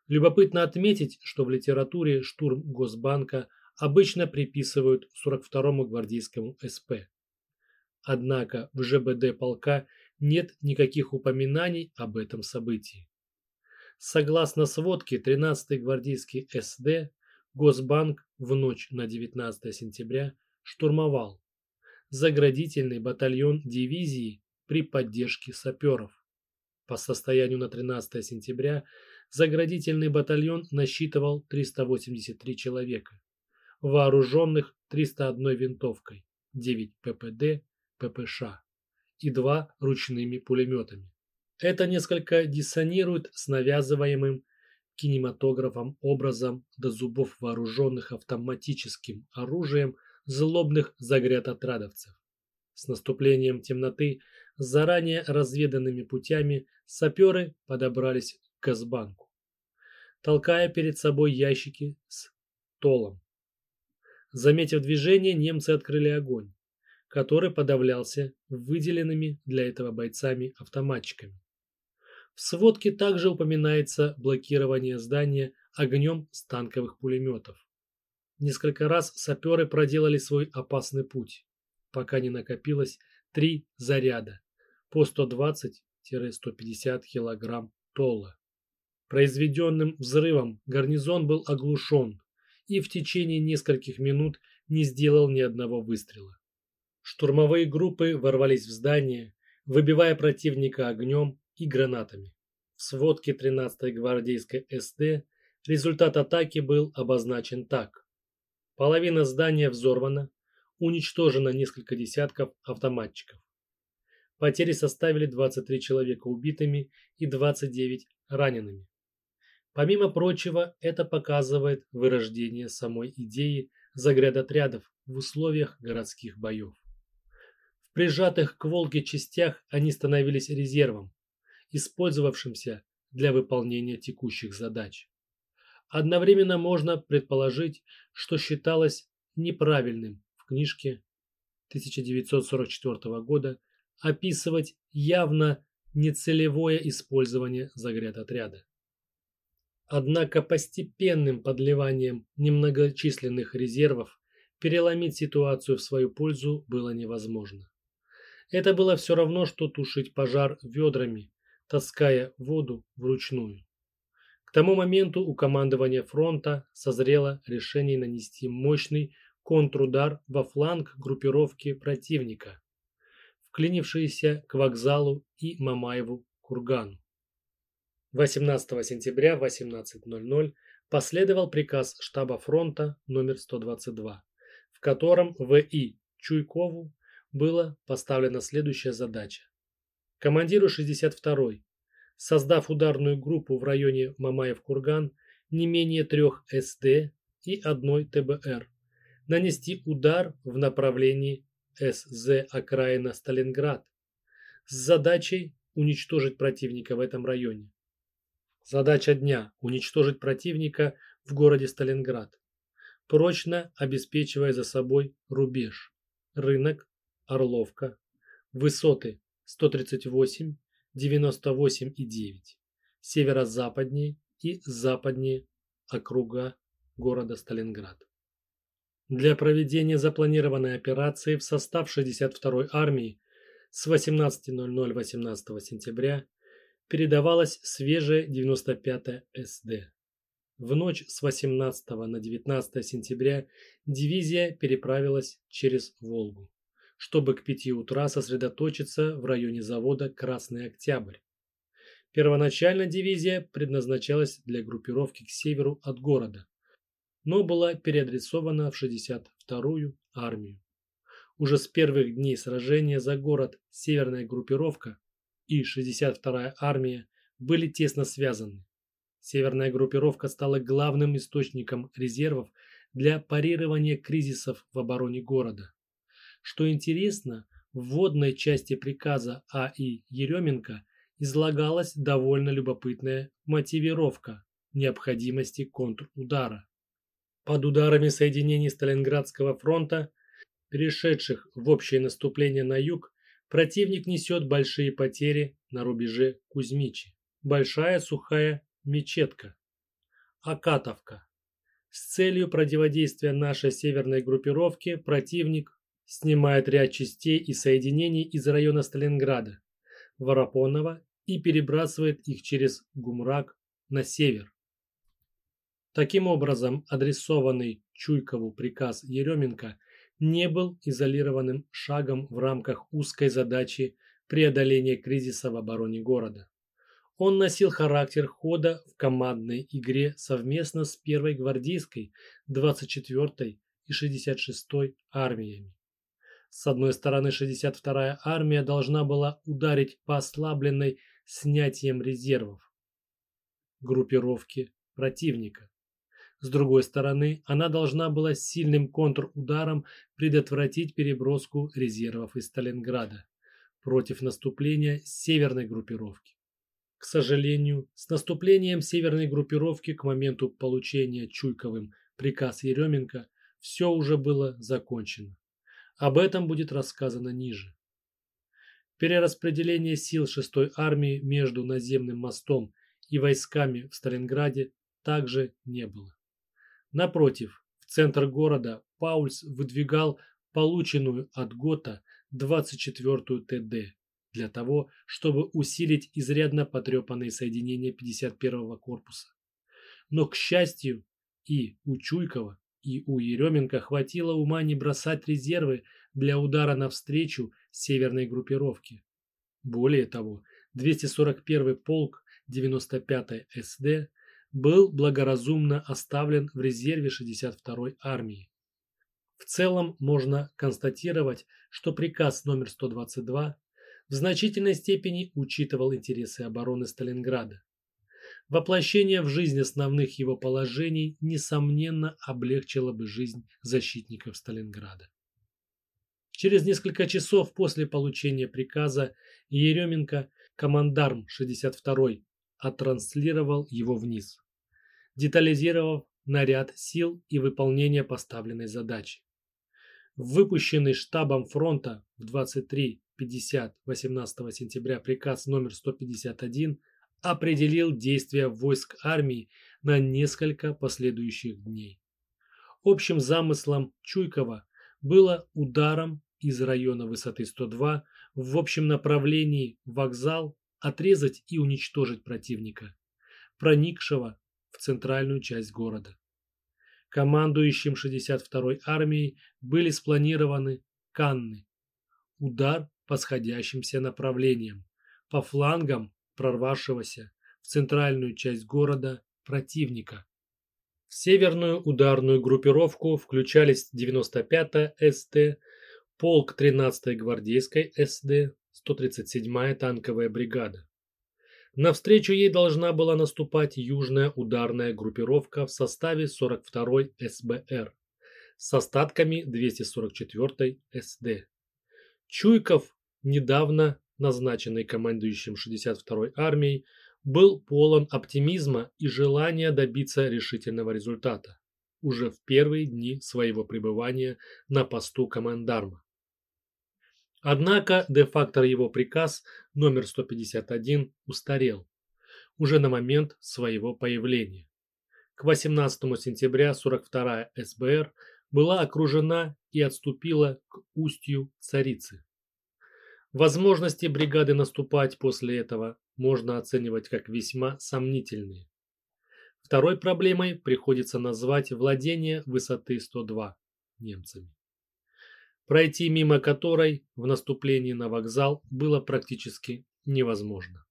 [SPEAKER 1] Любопытно отметить, что в литературе штурм Госбанка обычно приписывают 42-му гвардейскому СП. Однако в ЖБД полка нет никаких упоминаний об этом событии. Согласно сводке 13-й гвардейский СД, Госбанк в ночь на 19 сентября штурмовал заградительный батальон дивизии при поддержке саперов. По состоянию на 13 сентября заградительный батальон насчитывал 383 человека, вооруженных 301 винтовкой, 9 ППД, ППШ и 2 ручными пулеметами. Это несколько диссонирует с навязываемым кинематографом образом до зубов вооруженных автоматическим оружием злобных загрятотрадовцев. С наступлением темноты заранее разведанными путями саперы подобрались к Газбанку, толкая перед собой ящики с толом. Заметив движение, немцы открыли огонь, который подавлялся выделенными для этого бойцами автоматчиками. В сводке также упоминается блокирование здания огнем с танковых пулеметов. Несколько раз саперы проделали свой опасный путь, пока не накопилось три заряда по 120-150 кг толла. Произведенным взрывом гарнизон был оглушен и в течение нескольких минут не сделал ни одного выстрела. Штурмовые группы ворвались в здание, выбивая противника огнем и гранатами. В сводке 13-й гвардейской СД результат атаки был обозначен так. Половина здания взорвана, уничтожено несколько десятков автоматчиков. Потери составили 23 человека убитыми и 29 ранеными. Помимо прочего, это показывает вырождение самой идеи загрядотрядов в условиях городских боев. прижатых к Волге частях они становились резервом, использовавшимся для выполнения текущих задач. Одновременно можно предположить, что считалось неправильным в книжке 1944 года описывать явно нецелевое использование заградотряда. Однако постепенным подливанием немногочисленных резервов переломить ситуацию в свою пользу было невозможно. Это было все равно, что тушить пожар ведрами, таская воду вручную. К тому моменту у командования фронта созрело решение нанести мощный контрудар во фланг группировки противника, вклинившиеся к вокзалу и Мамаеву кургану. 18 сентября в 18.00 последовал приказ штаба фронта номер 122, в котором В.И. Чуйкову была поставлена следующая задача. Командиру 62-й, создав ударную группу в районе Мамаев-Курган, не менее трех СД и одной ТБР, нанести удар в направлении СЗ окраина Сталинград с задачей уничтожить противника в этом районе. Задача дня – уничтожить противника в городе Сталинград, прочно обеспечивая за собой рубеж, рынок, Орловка, высоты 138, 98 и 9, северо-западнее и западнее округа города Сталинград. Для проведения запланированной операции в состав 62-й армии с 18.00 18 сентября передавалась свежая 95-я СД. В ночь с 18 на 19 сентября дивизия переправилась через Волгу чтобы к пяти утра сосредоточиться в районе завода «Красный Октябрь». Первоначально дивизия предназначалась для группировки к северу от города, но была переадресована в 62-ю армию. Уже с первых дней сражения за город северная группировка и 62-я армия были тесно связаны. Северная группировка стала главным источником резервов для парирования кризисов в обороне города. Что интересно, в вводной части приказа А.И. Еременко излагалась довольно любопытная мотивировка необходимости контрудара. Под ударами соединений Сталинградского фронта, перешедших в общее наступление на юг, противник несет большие потери на рубеже Кузьмичи. Большая сухая мечетка. Акатовка. С целью противодействия нашей северной группировке противник снимает ряд частей и соединений из района Сталинграда, Воропонова и перебрасывает их через Гумрак на север. Таким образом, адресованный Чуйкову приказ Еременко не был изолированным шагом в рамках узкой задачи преодоления кризиса в обороне города. Он носил характер хода в командной игре совместно с 1-й гвардейской, 24-й и 66-й армиями. С одной стороны, 62-я армия должна была ударить по ослабленной снятием резервов группировки противника. С другой стороны, она должна была сильным контрударом предотвратить переброску резервов из Сталинграда против наступления северной группировки. К сожалению, с наступлением северной группировки к моменту получения Чуйковым приказ Еременко все уже было закончено. Об этом будет рассказано ниже. Перераспределение сил 6-й армии между наземным мостом и войсками в Сталинграде также не было. Напротив, в центр города Паульс выдвигал полученную от ГОТА 24-ю ТД для того, чтобы усилить изрядно потрепанные соединения 51-го корпуса. Но, к счастью, и у Чуйкова, и у Еременко хватило ума не бросать резервы для удара навстречу северной группировке. Более того, 241-й полк 95-й СД был благоразумно оставлен в резерве 62-й армии. В целом можно констатировать, что приказ номер 122 в значительной степени учитывал интересы обороны Сталинграда. Воплощение в жизнь основных его положений, несомненно, облегчило бы жизнь защитников Сталинграда. Через несколько часов после получения приказа Еременко, командарм 62-й, оттранслировал его вниз, детализировав наряд сил и выполнение поставленной задачи. Выпущенный штабом фронта в 23.50 18 сентября приказ номер 151 определил действия войск армии на несколько последующих дней. Общим замыслом Чуйкова было ударом из района высоты 102 в общем направлении вокзал отрезать и уничтожить противника, проникшего в центральную часть города. Командующим 62-й армией были спланированы канны. Удар по сходящимся направлениям, по флангам прорвавшегося в центральную часть города противника. В северную ударную группировку включались 95-я СТ, полк 13-й гвардейской СД, 137-я танковая бригада. Навстречу ей должна была наступать южная ударная группировка в составе 42-й СБР с остатками 244-й СД. Чуйков, недавно назначенный командующим 62-й армией, был полон оптимизма и желания добиться решительного результата уже в первые дни своего пребывания на посту командарма. Однако де-факто его приказ номер 151 устарел уже на момент своего появления. К 18 сентября 42-я СБР была окружена и отступила к устью Царицы. Возможности бригады наступать после этого можно оценивать как весьма сомнительные. Второй проблемой приходится назвать владение высоты 102 немцами пройти мимо которой в наступлении на вокзал было практически невозможно.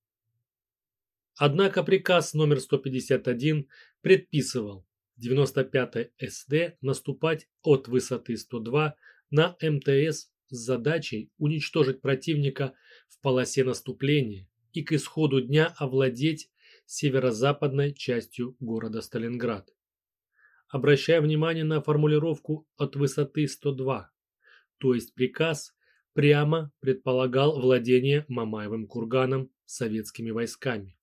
[SPEAKER 1] Однако приказ номер 151 предписывал 95-й СД наступать от высоты 102 на МТС с задачей уничтожить противника в полосе наступления и к исходу дня овладеть северо-западной частью города Сталинград. Обращая внимание на формулировку от высоты 102, то есть приказ, прямо предполагал владение Мамаевым курганом советскими войсками.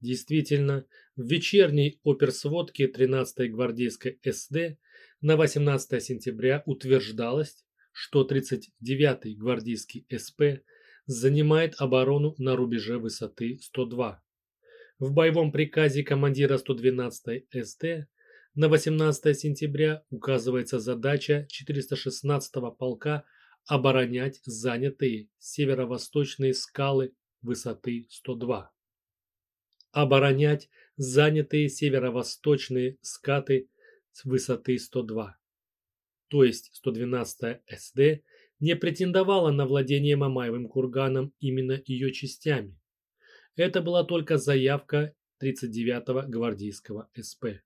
[SPEAKER 1] Действительно, в вечерней оперсводке 13-й гвардейской СД на 18 сентября утверждалось, что 39-й гвардейский СП занимает оборону на рубеже высоты 102. В боевом приказе командира 112-й СД на 18 сентября указывается задача 416-го полка оборонять занятые северо-восточные скалы высоты 102. Оборонять занятые северо-восточные скаты с высоты 102. То есть 112 СД не претендовала на владение Мамаевым курганом именно ее частями. Это была только заявка 39-го гвардейского СП.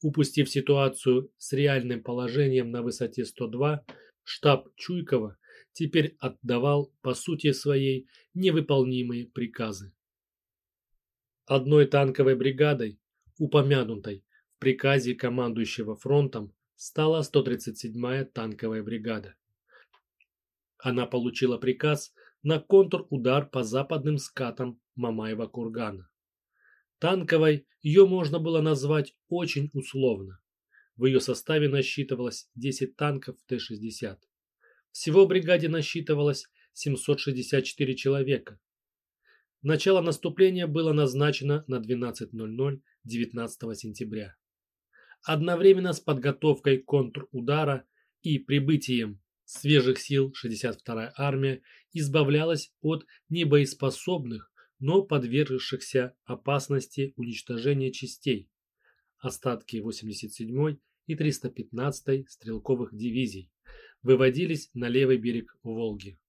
[SPEAKER 1] Упустив ситуацию с реальным положением на высоте 102, штаб Чуйкова теперь отдавал по сути своей невыполнимые приказы. Одной танковой бригадой, упомянутой в приказе командующего фронтом, стала 137-я танковая бригада. Она получила приказ на контрудар по западным скатам Мамаева кургана. Танковой ее можно было назвать очень условно. В ее составе насчитывалось 10 танков Т-60. Всего в бригаде насчитывалось 764 человека. Начало наступления было назначено на 12.00 19 сентября. Одновременно с подготовкой контрудара и прибытием свежих сил 62-я армия избавлялась от небоеспособных но подвергшихся опасности уничтожения частей, остатки 87-й и 315-й стрелковых дивизий, выводились на левый берег Волги.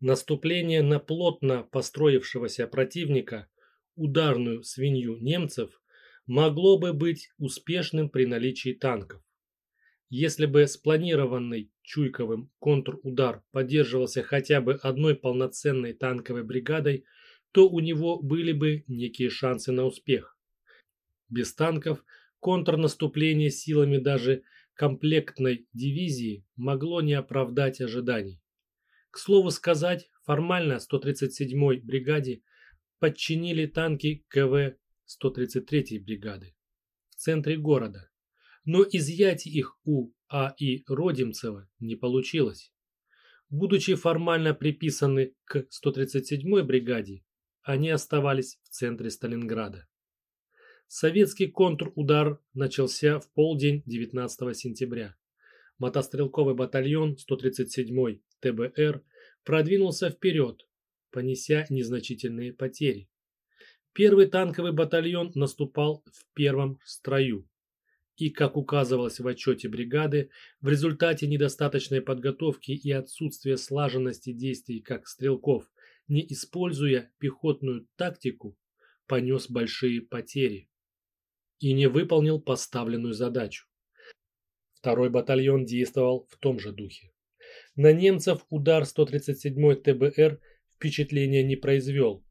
[SPEAKER 1] Наступление на плотно построившегося противника, ударную свинью немцев, могло бы быть успешным при наличии танков. Если бы спланированный Чуйковым контрудар поддерживался хотя бы одной полноценной танковой бригадой, то у него были бы некие шансы на успех. Без танков контрнаступление силами даже комплектной дивизии могло не оправдать ожиданий. К слову сказать, формально 137-й бригаде подчинили танки КВ 133-й бригады в центре города, но изъять их у А.И. Родимцева не получилось. Будучи формально приписаны к 137-й бригаде, они оставались в центре Сталинграда. Советский контрудар начался в полдень 19 сентября. Мотострелковый батальон 137-й ТБР продвинулся вперед, понеся незначительные потери. Первый танковый батальон наступал в первом строю. И, как указывалось в отчете бригады, в результате недостаточной подготовки и отсутствия слаженности действий как стрелков, не используя пехотную тактику, понес большие потери и не выполнил поставленную задачу. Второй батальон действовал в том же духе. На немцев удар 137-й ТБР впечатления не произвел.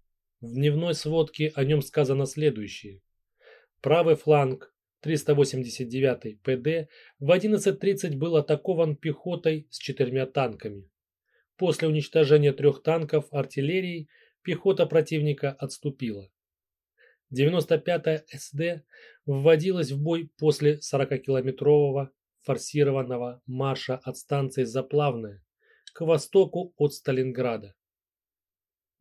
[SPEAKER 1] В дневной сводке о нем сказано следующее. Правый фланг 389-й ПД в 11.30 был атакован пехотой с четырьмя танками. После уничтожения трех танков артиллерии пехота противника отступила. 95-я СД вводилась в бой после 40-километрового форсированного марша от станции Заплавная к востоку от Сталинграда.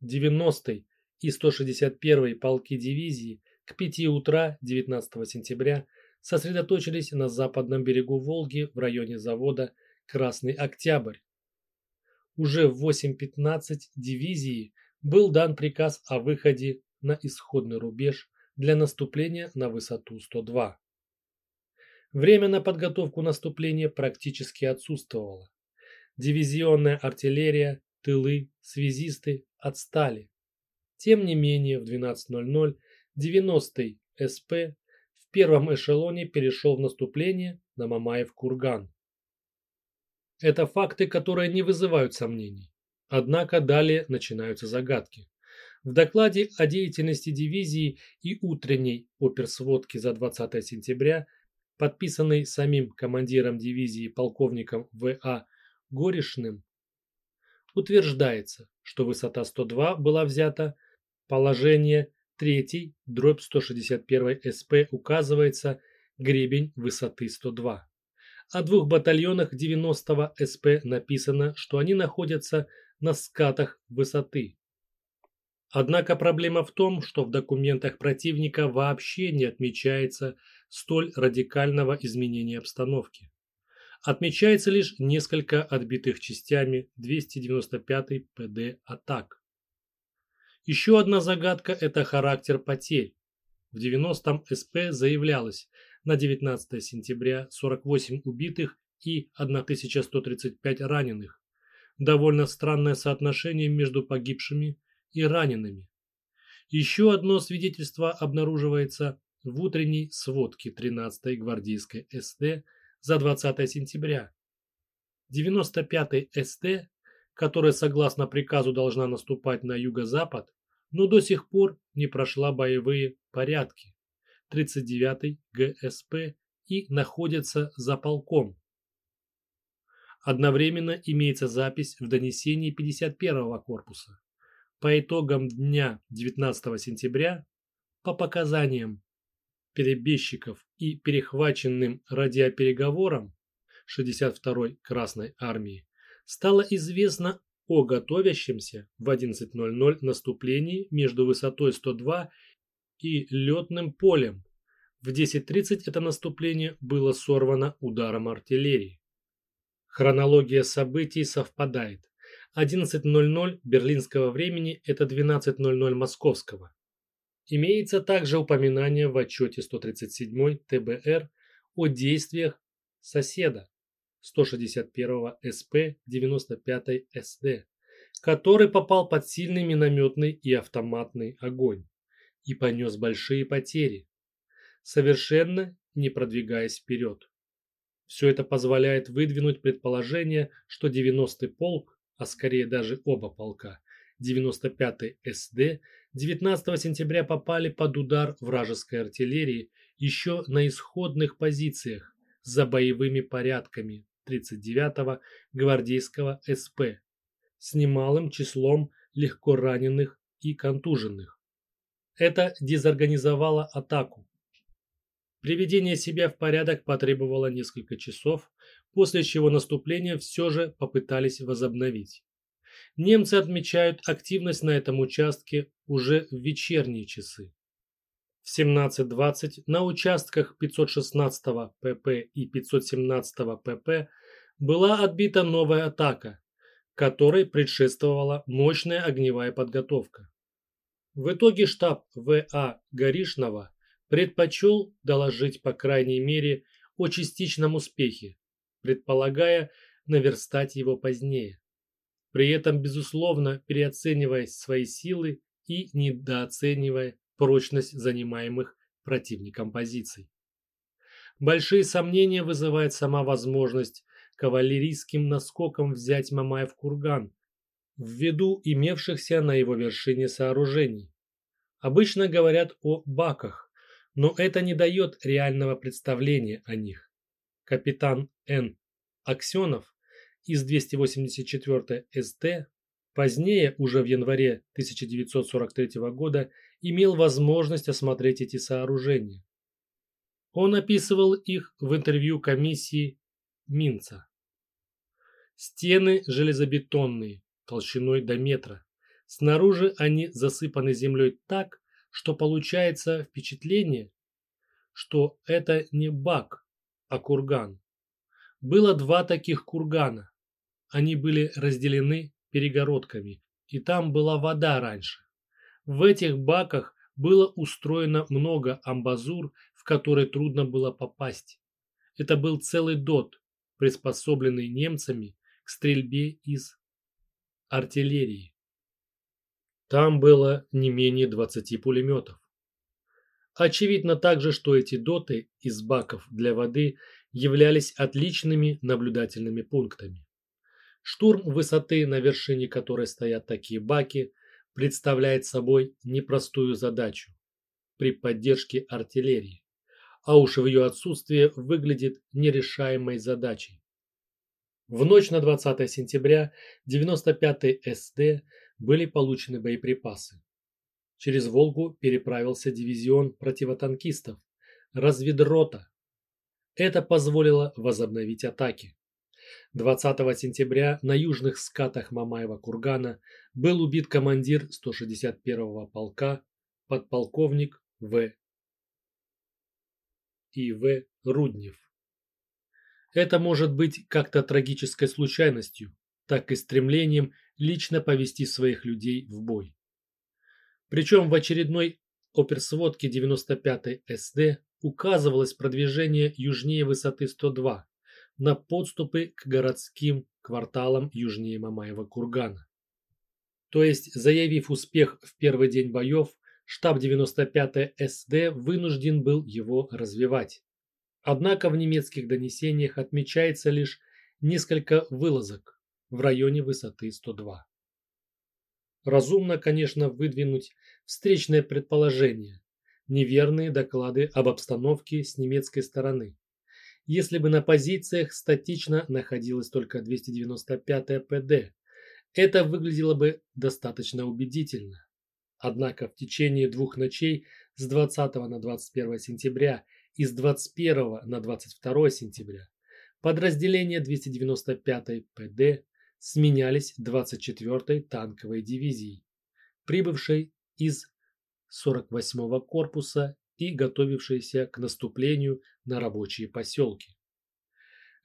[SPEAKER 1] 90-й и 161-й полки дивизии к 5 утра 19 сентября сосредоточились на западном берегу Волги в районе завода «Красный Октябрь». Уже в 8.15 дивизии был дан приказ о выходе на исходный рубеж для наступления на высоту 102. Время на подготовку наступления практически отсутствовало. Дивизионная артиллерия, тылы, связисты отстали. Тем не менее, в 12.00 90-й СП в первом эшелоне перешел в наступление на Мамаев-Курган. Это факты, которые не вызывают сомнений. Однако далее начинаются загадки. В докладе о деятельности дивизии и утренней оперсводке за 20 сентября, подписанной самим командиром дивизии полковником В.А. Горишным, утверждается, что высота 102 была взята, положение 3 дробь 161 СП указывается гребень высоты 102. О двух батальонах 90 СП написано, что они находятся на скатах высоты Однако проблема в том, что в документах противника вообще не отмечается столь радикального изменения обстановки. Отмечается лишь несколько отбитых частями 295 ПД атак. Еще одна загадка – это характер потерь. В 90-м СП заявлялось на 19 сентября 48 убитых и 1135 раненых. Довольно странное соотношение между погибшими и ранеными. Еще одно свидетельство обнаруживается в утренней сводке 13-й гвардейской СТ за 20 сентября. 95-й СТ, которая согласно приказу должна наступать на юго-запад, но до сих пор не прошла боевые порядки. 39-й ГСП и находится за полком. Одновременно имеется запись в донесении 51-го корпуса. По итогам дня 19 сентября, по показаниям перебежчиков и перехваченным радиопереговорам 62-й Красной Армии, стало известно о готовящемся в 11.00 наступлении между высотой 102 и летным полем. В 10.30 это наступление было сорвано ударом артиллерии. Хронология событий совпадает. 11.00 берлинского времени – это 12.00 московского. Имеется также упоминание в отчете 137 ТБР о действиях соседа 161 СП 95 СД, который попал под сильный минометный и автоматный огонь и понес большие потери, совершенно не продвигаясь вперед. Все это позволяет выдвинуть предположение, что 90-й полк а скорее даже оба полка, 95-й СД, 19 сентября попали под удар вражеской артиллерии еще на исходных позициях за боевыми порядками 39-го гвардейского СП с немалым числом легко раненых и контуженных. Это дезорганизовало атаку. Приведение себя в порядок потребовало несколько часов, после чего наступление все же попытались возобновить. Немцы отмечают активность на этом участке уже в вечерние часы. В 17.20 на участках 516 ПП и 517 ПП была отбита новая атака, которой предшествовала мощная огневая подготовка. В итоге штаб В.А. Горишного предпочел доложить по крайней мере о частичном успехе, предполагая наверстать его позднее, при этом безусловно переоценивая свои силы и недооценивая прочность занимаемых противником позиций. Большие сомнения вызывает сама возможность кавалерийским наскоком взять Мамаев курган, ввиду имевшихся на его вершине сооружений. Обычно говорят о баках, но это не дает реального представления о них. Капитан Н. Аксенов из 284 СТ позднее, уже в январе 1943 года, имел возможность осмотреть эти сооружения. Он описывал их в интервью комиссии Минца. Стены железобетонные, толщиной до метра. Снаружи они засыпаны землей так, что получается впечатление, что это не бак, а курган. Было два таких кургана. Они были разделены перегородками, и там была вода раньше. В этих баках было устроено много амбазур, в которые трудно было попасть. Это был целый дот, приспособленный немцами к стрельбе из артиллерии. Там было не менее 20 пулеметов. Очевидно также, что эти доты из баков для воды являлись отличными наблюдательными пунктами. Штурм высоты, на вершине которой стоят такие баки, представляет собой непростую задачу при поддержке артиллерии, а уж в ее отсутствие выглядит нерешаемой задачей. В ночь на 20 сентября 95-й СД были получены боеприпасы. Через Волгу переправился дивизион противотанкистов, разведрота. Это позволило возобновить атаки. 20 сентября на южных скатах Мамаева кургана был убит командир 161-го полка подполковник В. И. В. Руднев. Это может быть как-то трагической случайностью, так и стремлением лично повести своих людей в бой. Причем в очередной оперсводке 95-й СД указывалось продвижение южнее высоты 102 на подступы к городским кварталам южнее Мамаева кургана. То есть, заявив успех в первый день боев, штаб 95-й СД вынужден был его развивать. Однако в немецких донесениях отмечается лишь несколько вылазок в районе высоты 102. Разумно, конечно, выдвинуть встречное предположение, неверные доклады об обстановке с немецкой стороны. Если бы на позициях статично находилась только 295-я ПД, это выглядело бы достаточно убедительно. Однако в течение двух ночей с 20 на 21 сентября из 21 на 22 сентября подразделения 295-й ПД сменялись 24-й танковой дивизией, прибывшей из 48-го корпуса и готовившейся к наступлению на рабочие поселки.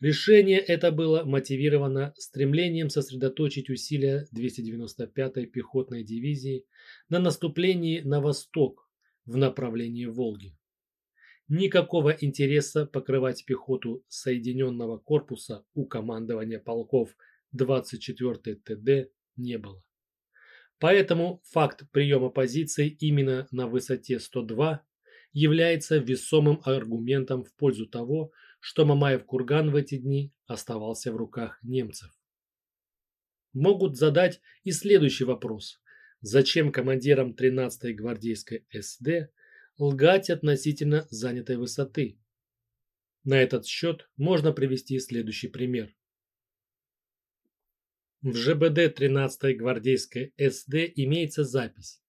[SPEAKER 1] Решение это было мотивировано стремлением сосредоточить усилия 295-й пехотной дивизии на наступлении на восток в направлении Волги. Никакого интереса покрывать пехоту Соединенного корпуса у командования полков 24-й ТД не было. Поэтому факт приема позиций именно на высоте 102 является весомым аргументом в пользу того, что Мамаев курган в эти дни оставался в руках немцев. Могут задать и следующий вопрос. Зачем командирам 13-й гвардейской СД лгать относительно занятой высоты. На этот счет можно привести следующий пример. В ЖБД 13-й гвардейской СД имеется запись.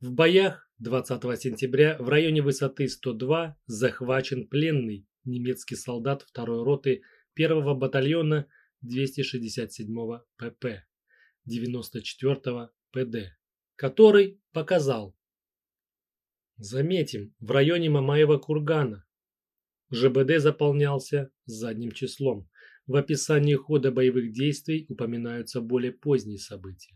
[SPEAKER 1] В боях 20 сентября в районе высоты 102 захвачен пленный немецкий солдат 2-й роты 1-го батальона 267-го ПП 94-го ПД, который показал. Заметим, в районе Мамаева кургана ЖБД заполнялся задним числом. В описании хода боевых действий упоминаются более поздние события.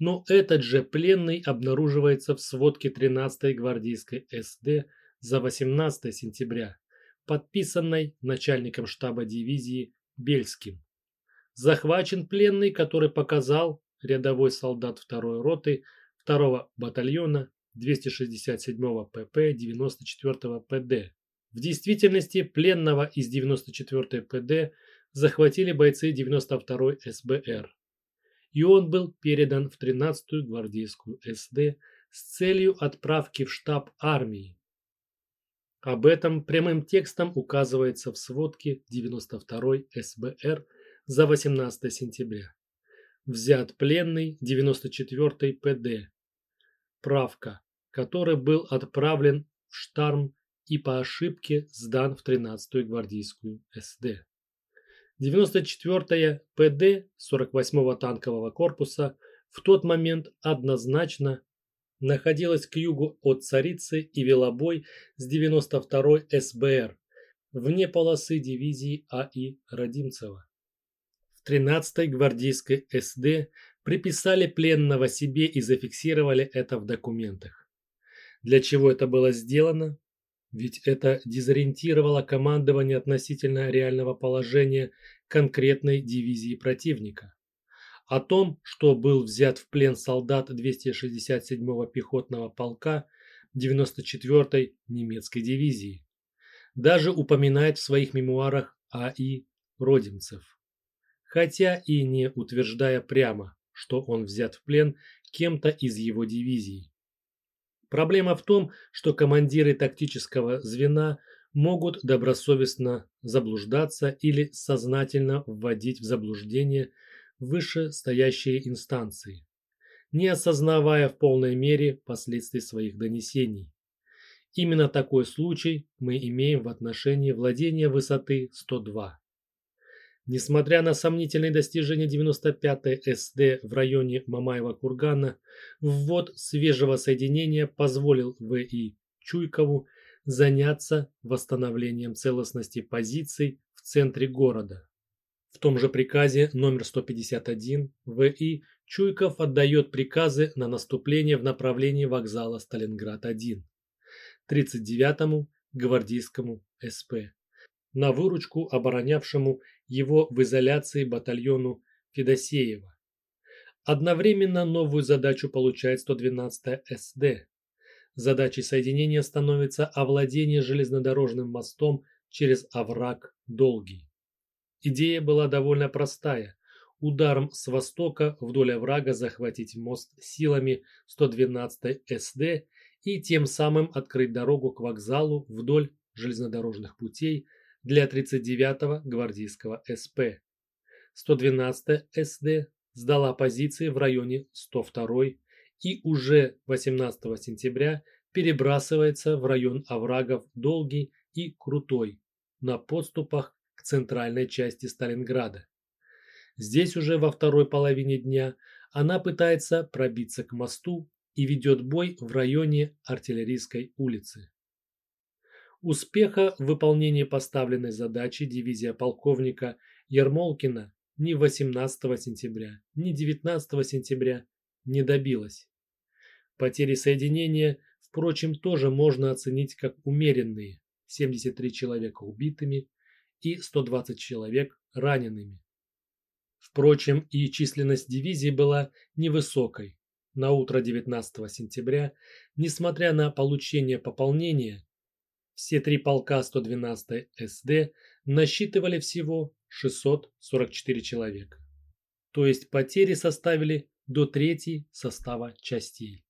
[SPEAKER 1] Но этот же пленный обнаруживается в сводке 13-й гвардейской СД за 18 сентября, подписанной начальником штаба дивизии Бельским. Захвачен пленный, который показал рядовой солдат 2-й роты 2-го батальона 267-го ПП 94-го ПД. В действительности пленного из 94-й ПД захватили бойцы 92-й СБР. И он был передан в 13-ю гвардейскую СД с целью отправки в штаб армии. Об этом прямым текстом указывается в сводке 92-й СБР за 18 сентября. Взят пленный 94-й ПД. Правка, который был отправлен в Штарм и по ошибке сдан в 13-ю гвардейскую СД. 94-я ПД 48-го танкового корпуса в тот момент однозначно находилась к югу от Царицы и вела бой с 92-й СБР вне полосы дивизии А.И. Родимцева. В 13-й гвардейской СД приписали пленного себе и зафиксировали это в документах. Для чего это было сделано, ведь это дезориентировало командование относительно реального положения конкретной дивизии противника. О том, что был взят в плен солдат 267-го пехотного полка 94-й немецкой дивизии. Даже упоминает в своих мемуарах А.И. Родимцев. Хотя и не утверждая прямо, что он взят в плен кем-то из его дивизии. Проблема в том, что командиры тактического звена могут добросовестно заблуждаться или сознательно вводить в заблуждение вышестоящие инстанции, не осознавая в полной мере последствий своих донесений. Именно такой случай мы имеем в отношении владения высоты 102. Несмотря на сомнительные достижения 95-й СД в районе Мамаева-Кургана, ввод свежего соединения позволил В.И. Чуйкову заняться восстановлением целостности позиций в центре города. В том же приказе номер 151 В.И. Чуйков отдает приказы на наступление в направлении вокзала Сталинград-1 39-му гвардейскому СП на выручку оборонявшему его в изоляции батальону Федосеева. Одновременно новую задачу получает 112 СД. Задачей соединения становится овладение железнодорожным мостом через овраг Долгий. Идея была довольно простая. Ударом с востока вдоль оврага захватить мост силами 112 СД и тем самым открыть дорогу к вокзалу вдоль железнодорожных путей для 39-го гвардейского СП. 112 СД сдала позиции в районе 102 и уже 18 сентября перебрасывается в район оврагов Долгий и Крутой на подступах к центральной части Сталинграда. Здесь уже во второй половине дня она пытается пробиться к мосту и ведет бой в районе артиллерийской улицы. Успеха в выполнении поставленной задачи дивизия полковника Ермолкина ни 18 сентября, ни 19 сентября не добилась. Потери соединения, впрочем, тоже можно оценить как умеренные – 73 человека убитыми и 120 человек ранеными. Впрочем, и численность дивизии была невысокой. На утро 19 сентября, несмотря на получение пополнения, все три полка 112 СД насчитывали всего 644 человека. То есть потери составили до трети состава частей.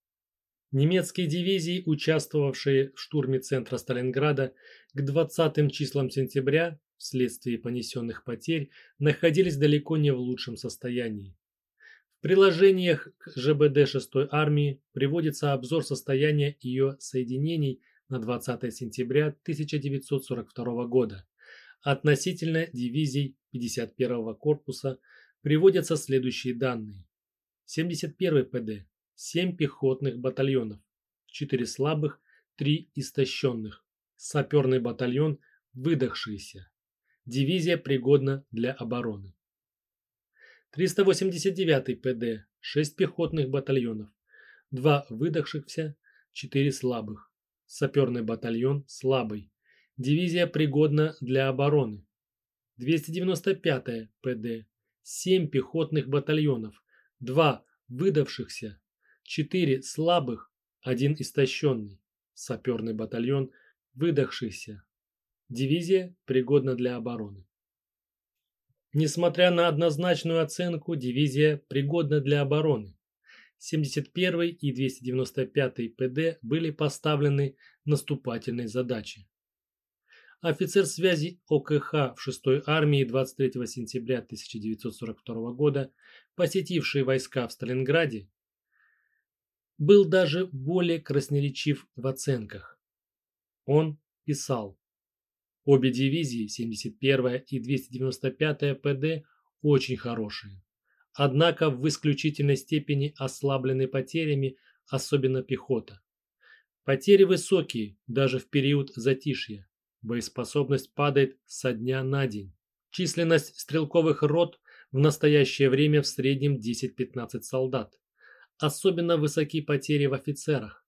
[SPEAKER 1] Немецкие дивизии, участвовавшие в штурме центра Сталинграда к 20 числам сентября вследствие понесенных потерь, находились далеко не в лучшем состоянии. В приложениях к ЖБД 6-й армии приводится обзор состояния ее соединений на 20 сентября 1942 года. Относительно дивизий 51-го корпуса приводятся следующие данные. 71-й ПД 7 пехотных батальонов, 4 слабых, 3 истощенных, саперный батальон выдохшийся. Дивизия пригодна для обороны. 389 ПД, 6 пехотных батальонов, 2 выдохшихся, 4 слабых. Саперный батальон слабый. Дивизия пригодна для обороны. 295 ПД, 7 пехотных батальонов, 2 выдавшихся, четыре слабых, один истощенный, саперный батальон, выдохшийся. Дивизия пригодна для обороны. Несмотря на однозначную оценку, дивизия пригодна для обороны. 71 и 295 ПД были поставлены наступательной задачей. Офицер связи ОКХ в 6-й армии 23 сентября 1942 года, посетивший войска в Сталинграде, был даже более красноречив в оценках. Он писал, обе дивизии, 71-я и 295-я ПД, очень хорошие, однако в исключительной степени ослаблены потерями, особенно пехота. Потери высокие, даже в период затишья. Боеспособность падает со дня на день. Численность стрелковых рот в настоящее время в среднем 10-15 солдат. Особенно высоки потери в офицерах.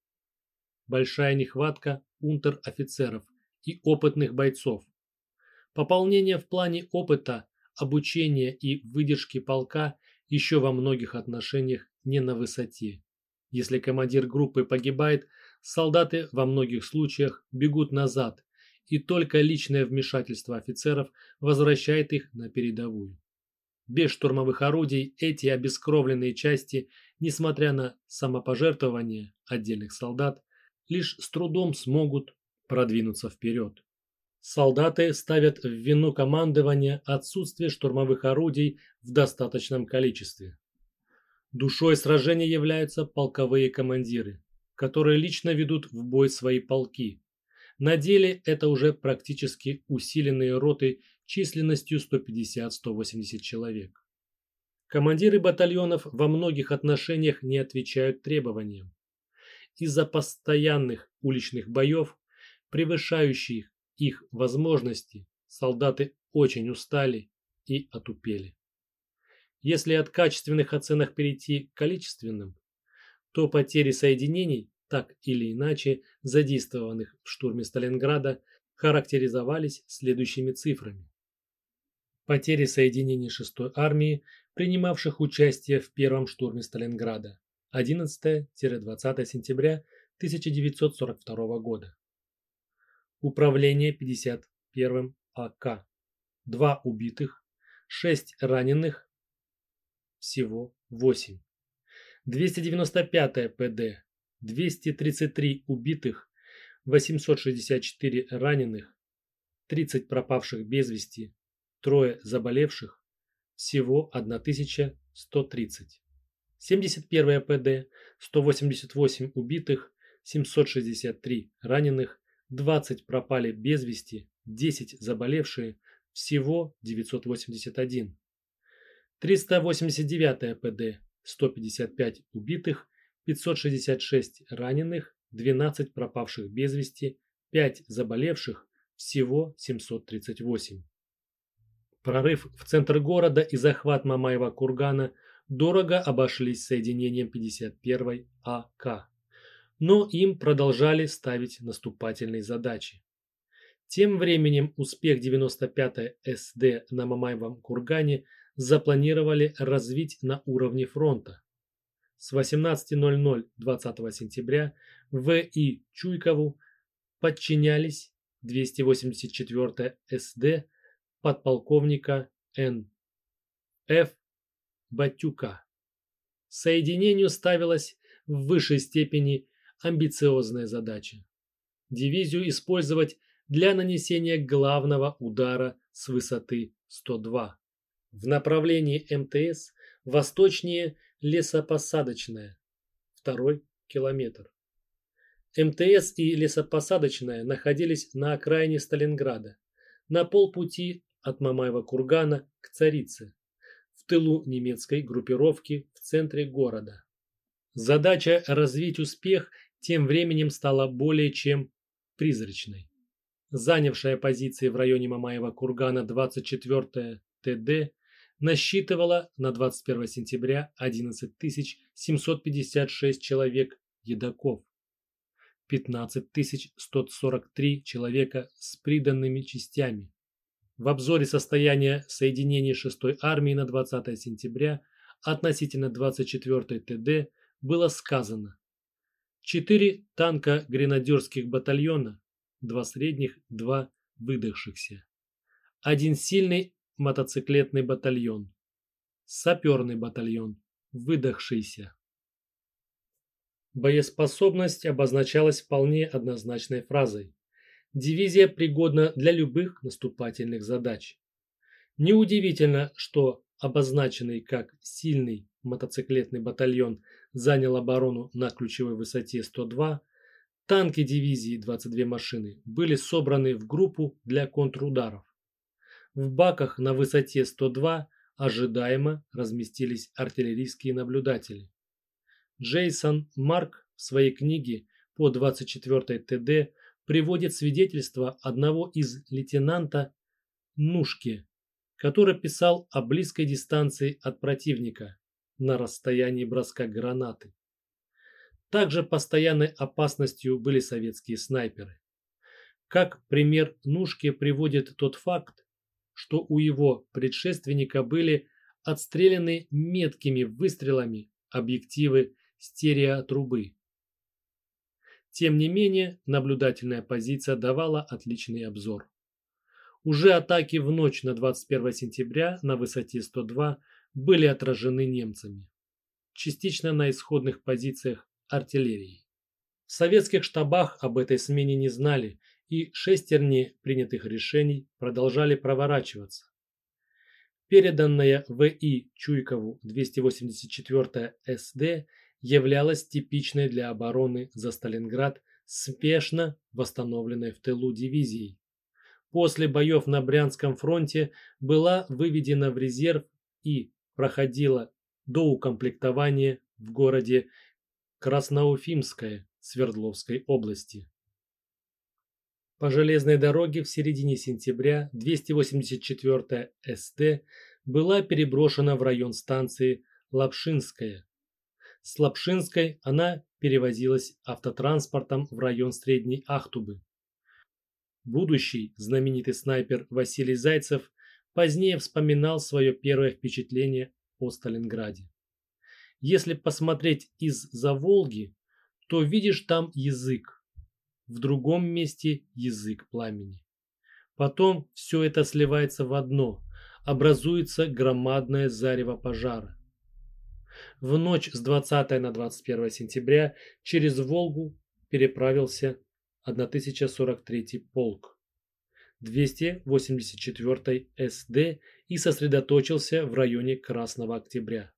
[SPEAKER 1] Большая нехватка унтер-офицеров и опытных бойцов. Пополнение в плане опыта, обучения и выдержки полка еще во многих отношениях не на высоте. Если командир группы погибает, солдаты во многих случаях бегут назад, и только личное вмешательство офицеров возвращает их на передовую. Без штурмовых орудий эти обескровленные части несмотря на самопожертвование отдельных солдат, лишь с трудом смогут продвинуться вперед. Солдаты ставят в вину командования отсутствие штурмовых орудий в достаточном количестве. Душой сражения являются полковые командиры, которые лично ведут в бой свои полки. На деле это уже практически усиленные роты численностью 150-180 человек. Командиры батальонов во многих отношениях не отвечают требованиям. Из-за постоянных уличных боев, превышающих их возможности, солдаты очень устали и отупели. Если от качественных оценок перейти к количественным, то потери соединений, так или иначе задействованных в штурме Сталинграда, характеризовались следующими цифрами. Потери соединений 6-й армии принимавших участие в первом штурме Сталинграда 11-20 сентября 1942 года. Управление 51 АК. Два убитых, 6 раненых, всего 8. 295 ПД, 233 убитых, 864 раненых, 30 пропавших без вести, трое заболевших, всего 1130. 71 ПД, 188 убитых, 763 раненых, 20 пропали без вести, 10 заболевшие, всего 981. 389 ПД, 155 убитых, 566 раненых, 12 пропавших без вести, 5 заболевших, всего 738. Прорыв в центр города и захват Мамаева кургана дорого обошлись соединением 51 АК, но им продолжали ставить наступательные задачи. Тем временем успех 95 СД на Мамаевом кургане запланировали развить на уровне фронта. С 18.00 20 сентября В.И. Чуйкову подчинялись 284 СД подполковника Н. Ф. Батюка. Соединению ставилась в высшей степени амбициозная задача. Дивизию использовать для нанесения главного удара с высоты 102 в направлении МТС восточнее лесопосадочная, второй километр. МТС и лесопосадочная находились на окраине Сталинграда, на полпути от Мамаева кургана к Царице, в тылу немецкой группировки в центре города. Задача развить успех тем временем стала более чем призрачной. Занявшая позиции в районе Мамаева кургана 24 ТД насчитывала на 21 сентября 11 756 человек едоков, 15 143 человека с приданными частями. В обзоре состояния соединений 6-й армии на 20 сентября относительно 24 ТД было сказано 4 танка гренадерских батальона, 2 средних, 2 выдохшихся. Один сильный мотоциклетный батальон. Саперный батальон. Выдохшийся. Боеспособность обозначалась вполне однозначной фразой. Дивизия пригодна для любых наступательных задач. Неудивительно, что обозначенный как сильный мотоциклетный батальон занял оборону на ключевой высоте 102, танки дивизии 22 машины были собраны в группу для контрударов. В баках на высоте 102 ожидаемо разместились артиллерийские наблюдатели. Джейсон Марк в своей книге по 24 ТД приводит свидетельство одного из лейтенанта Нушки, который писал о близкой дистанции от противника на расстоянии броска гранаты. Также постоянной опасностью были советские снайперы. Как пример Нушки приводит тот факт, что у его предшественника были отстреляны меткими выстрелами объективы стереотрубы. Тем не менее, наблюдательная позиция давала отличный обзор. Уже атаки в ночь на 21 сентября на высоте 102 были отражены немцами. Частично на исходных позициях артиллерии. В советских штабах об этой смене не знали и шестерни принятых решений продолжали проворачиваться. Переданная В.И. Чуйкову 284 СД являлась типичной для обороны за Сталинград спешно восстановленной в тылу дивизией. После боев на Брянском фронте была выведена в резерв и проходила до укомплектования в городе Красноуфимское Свердловской области. По железной дороге в середине сентября 284 СТ была переброшена в район станции Лапшинская. С Лапшинской она перевозилась автотранспортом в район Средней Ахтубы. Будущий знаменитый снайпер Василий Зайцев позднее вспоминал свое первое впечатление о Сталинграде. Если посмотреть из-за Волги, то видишь там язык, в другом месте язык пламени. Потом все это сливается в одно, образуется громадное зарево пожара. В ночь с 20 на 21 сентября через Волгу переправился 1043 полк 284 СД и сосредоточился в районе Красного Октября.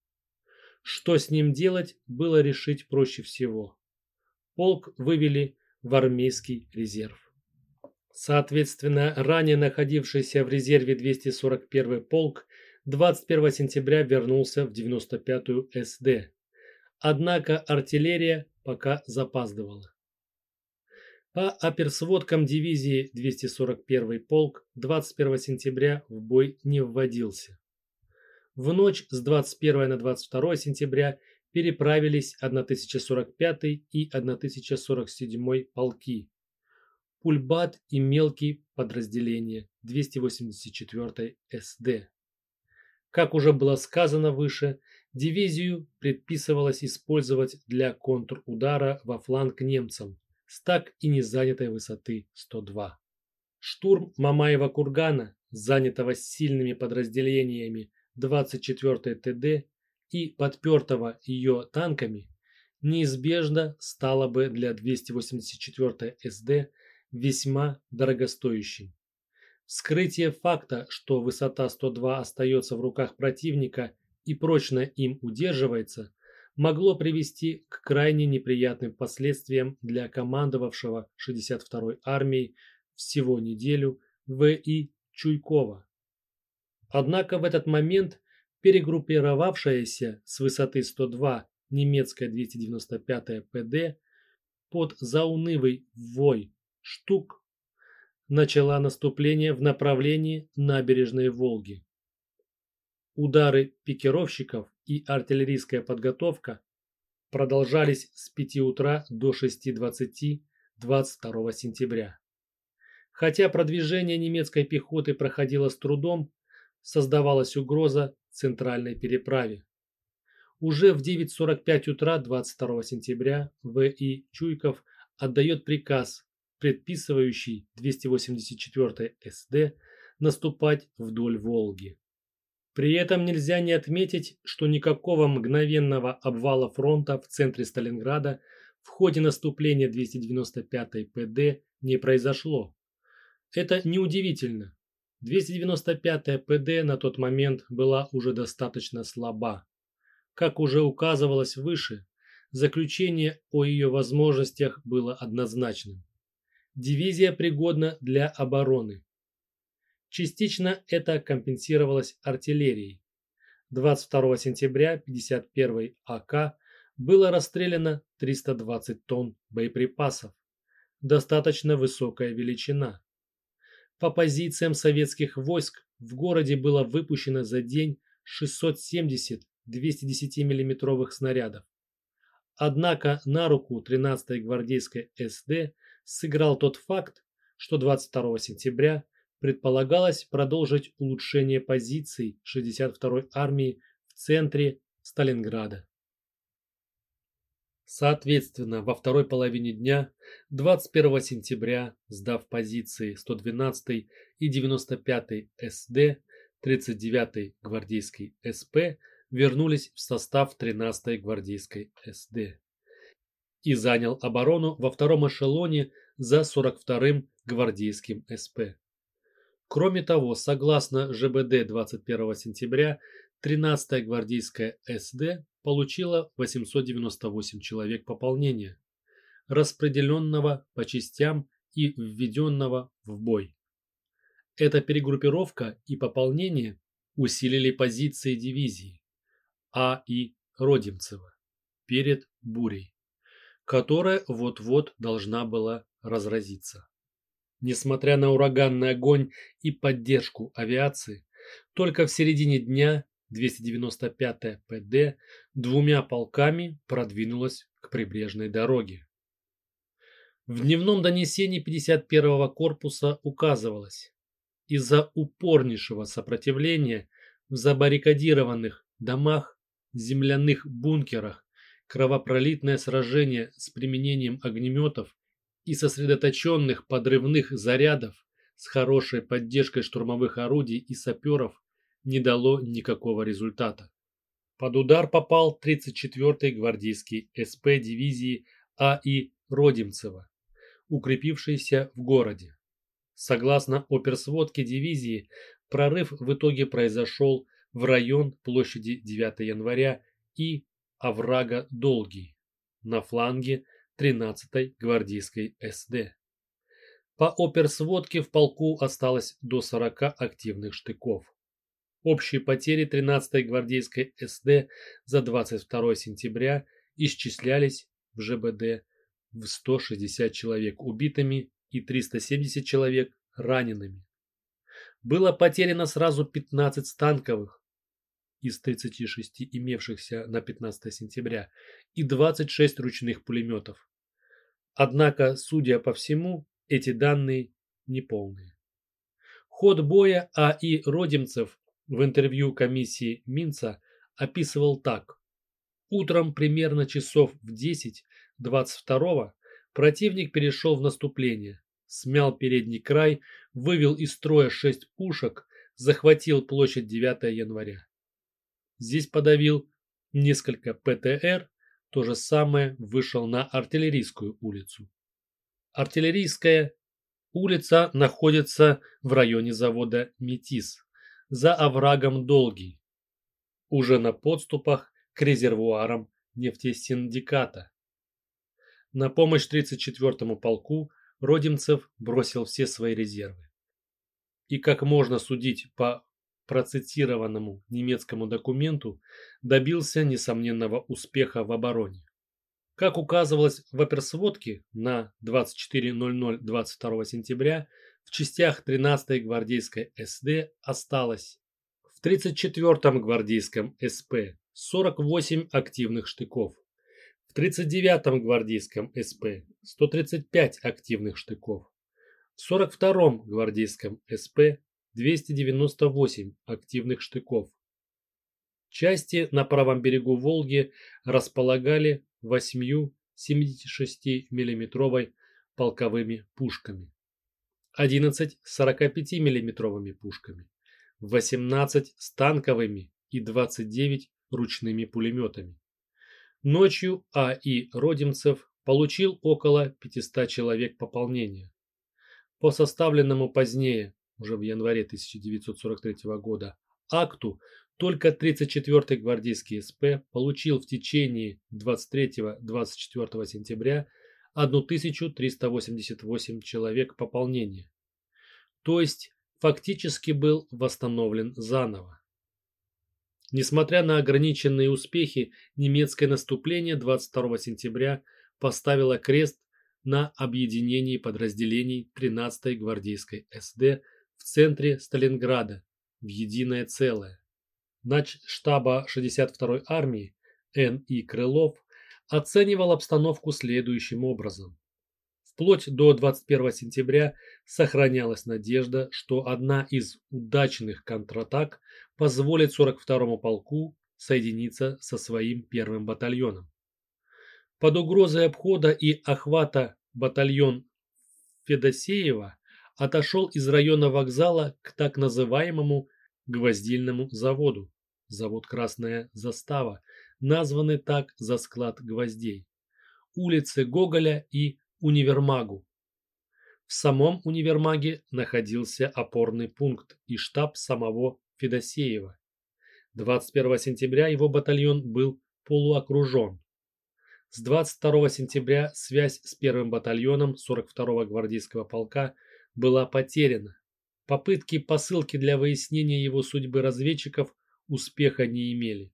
[SPEAKER 1] Что с ним делать, было решить проще всего. Полк вывели в армейский резерв. Соответственно, ранее находившийся в резерве 241 полк 21 сентября вернулся в 95-ю СД. Однако артиллерия пока запаздывала. По оперсводкам дивизии 241 полк 21 сентября в бой не вводился. В ночь с 21 на 22 сентября переправились 1045 и 1047 полки, Пульбат и мелкие подразделения 284 СД. Как уже было сказано выше, дивизию предписывалось использовать для контрудара во фланг немцам с так и не занятой высоты 102. Штурм Мамаева кургана, занятого сильными подразделениями 24 ТД и подпертого ее танками, неизбежно стало бы для 284 СД весьма дорогостоящим. Вскрытие факта, что высота 102 остается в руках противника и прочно им удерживается, могло привести к крайне неприятным последствиям для командовавшего 62-й армией всего неделю В.И. Чуйкова. Однако в этот момент перегруппировавшаяся с высоты 102 немецкая 295-я ПД под заунывый вой штук начала наступление в направлении набережной Волги. Удары пикировщиков и артиллерийская подготовка продолжались с 5 утра до 6.20 22 сентября. Хотя продвижение немецкой пехоты проходило с трудом, создавалась угроза центральной переправе. Уже в 9.45 утра 22 сентября В.И. Чуйков отдает приказ, предписывающий 284 СД наступать вдоль Волги. При этом нельзя не отметить, что никакого мгновенного обвала фронта в центре Сталинграда в ходе наступления 295-й ПД не произошло. Это неудивительно. 295-я ПД на тот момент была уже достаточно слаба. Как уже указывалось выше, заключение о ее возможностях было однозначным. Дивизия пригодна для обороны. Частично это компенсировалось артиллерией. 22 сентября 51 АК было расстреляно 320 тонн боеприпасов. Достаточно высокая величина. По позициям советских войск в городе было выпущено за день 670 210 миллиметровых снарядов. Однако на руку 13-й гвардейской СД сыграл тот факт, что 22 сентября предполагалось продолжить улучшение позиций 62-й армии в центре Сталинграда. Соответственно, во второй половине дня 21 сентября, сдав позиции 112 и 95 СД, 39 гвардейской СП вернулись в состав 13 гвардейской СД и занял оборону во втором эшелоне за 42-м гвардейским СП. Кроме того, согласно ЖБД 21 сентября, 13-я гвардейская СД получила 898 человек пополнения, распределенного по частям и введенного в бой. Эта перегруппировка и пополнение усилили позиции дивизии А. И. Родимцева перед бурей, которая вот-вот должна была разразиться. Несмотря на ураганный огонь и поддержку авиации, только в середине дня 295-я ПД двумя полками продвинулась к прибрежной дороге. В дневном донесении 51-го корпуса указывалось, из-за упорнейшего сопротивления в забаррикадированных домах, земляных бункерах, кровопролитное сражение с применением огнеметов и сосредоточенных подрывных зарядов с хорошей поддержкой штурмовых орудий и саперов не дало никакого результата. Под удар попал 34-й гвардейский СП дивизии А.И. Родимцева, укрепившийся в городе. Согласно оперсводке дивизии, прорыв в итоге произошел в район площади 9 января и оврага Долгий на фланге 13-й гвардейской СД. По оперсводке в полку осталось до 40 активных штыков. Общие потери 13-й гвардейской СД за 22 сентября исчислялись в ЖБД в 160 человек убитыми и 370 человек ранеными. Было потеряно сразу 15 станковых из 36 имевшихся на 15 сентября и 26 ручных пулеметов. Однако, судя по всему, эти данные неполные. Ход боя А.И. Родимцев в интервью комиссии Минца описывал так. Утром примерно часов в 10 22 противник перешел в наступление, смял передний край, вывел из строя 6 пушек, захватил площадь 9 января. Здесь подавил несколько ПТР, то же самое вышел на Артиллерийскую улицу. Артиллерийская улица находится в районе завода «Метис», за оврагом Долгий, уже на подступах к резервуарам нефтесиндиката. На помощь 34-му полку Родимцев бросил все свои резервы. И как можно судить по процитированному немецкому документу, добился несомненного успеха в обороне. Как указывалось в оперсводке на 24.00 22 сентября, в частях 13-й гвардейской СД осталось в 34-м гвардейском СП 48 активных штыков, в 39-м гвардейском СП 135 активных штыков, в 42-м гвардейском СП 298 активных штыков. Части на правом берегу Волги располагали восьмью 76 миллиметровой полковыми пушками, 11 45 миллиметровыми пушками, 18 станковыми и 29 ручными пулеметами. Ночью А.И. Родимцев получил около 500 человек пополнения. По составленному позднее уже в январе 1943 года, акту только 34-й гвардейский СП получил в течение 23-24 сентября 1388 человек пополнения. То есть фактически был восстановлен заново. Несмотря на ограниченные успехи, немецкое наступление 22 сентября поставило крест на объединении подразделений 13-й гвардейской СД в центре Сталинграда в единое целое. Нач штаба 62-й армии Н.И. Крылов оценивал обстановку следующим образом. Вплоть до 21 сентября сохранялась надежда, что одна из удачных контратак позволит 42-му полку соединиться со своим первым батальоном. Под угрозой обхода и охвата батальон Федосеева отошел из района вокзала к так называемому гвоздильному заводу, завод «Красная застава», названный так за склад гвоздей, улице Гоголя и универмагу. В самом универмаге находился опорный пункт и штаб самого Федосеева. 21 сентября его батальон был полуокружен. С 22 сентября связь с первым батальоном 42-го гвардейского полка была потеряна. Попытки посылки для выяснения его судьбы разведчиков успеха не имели.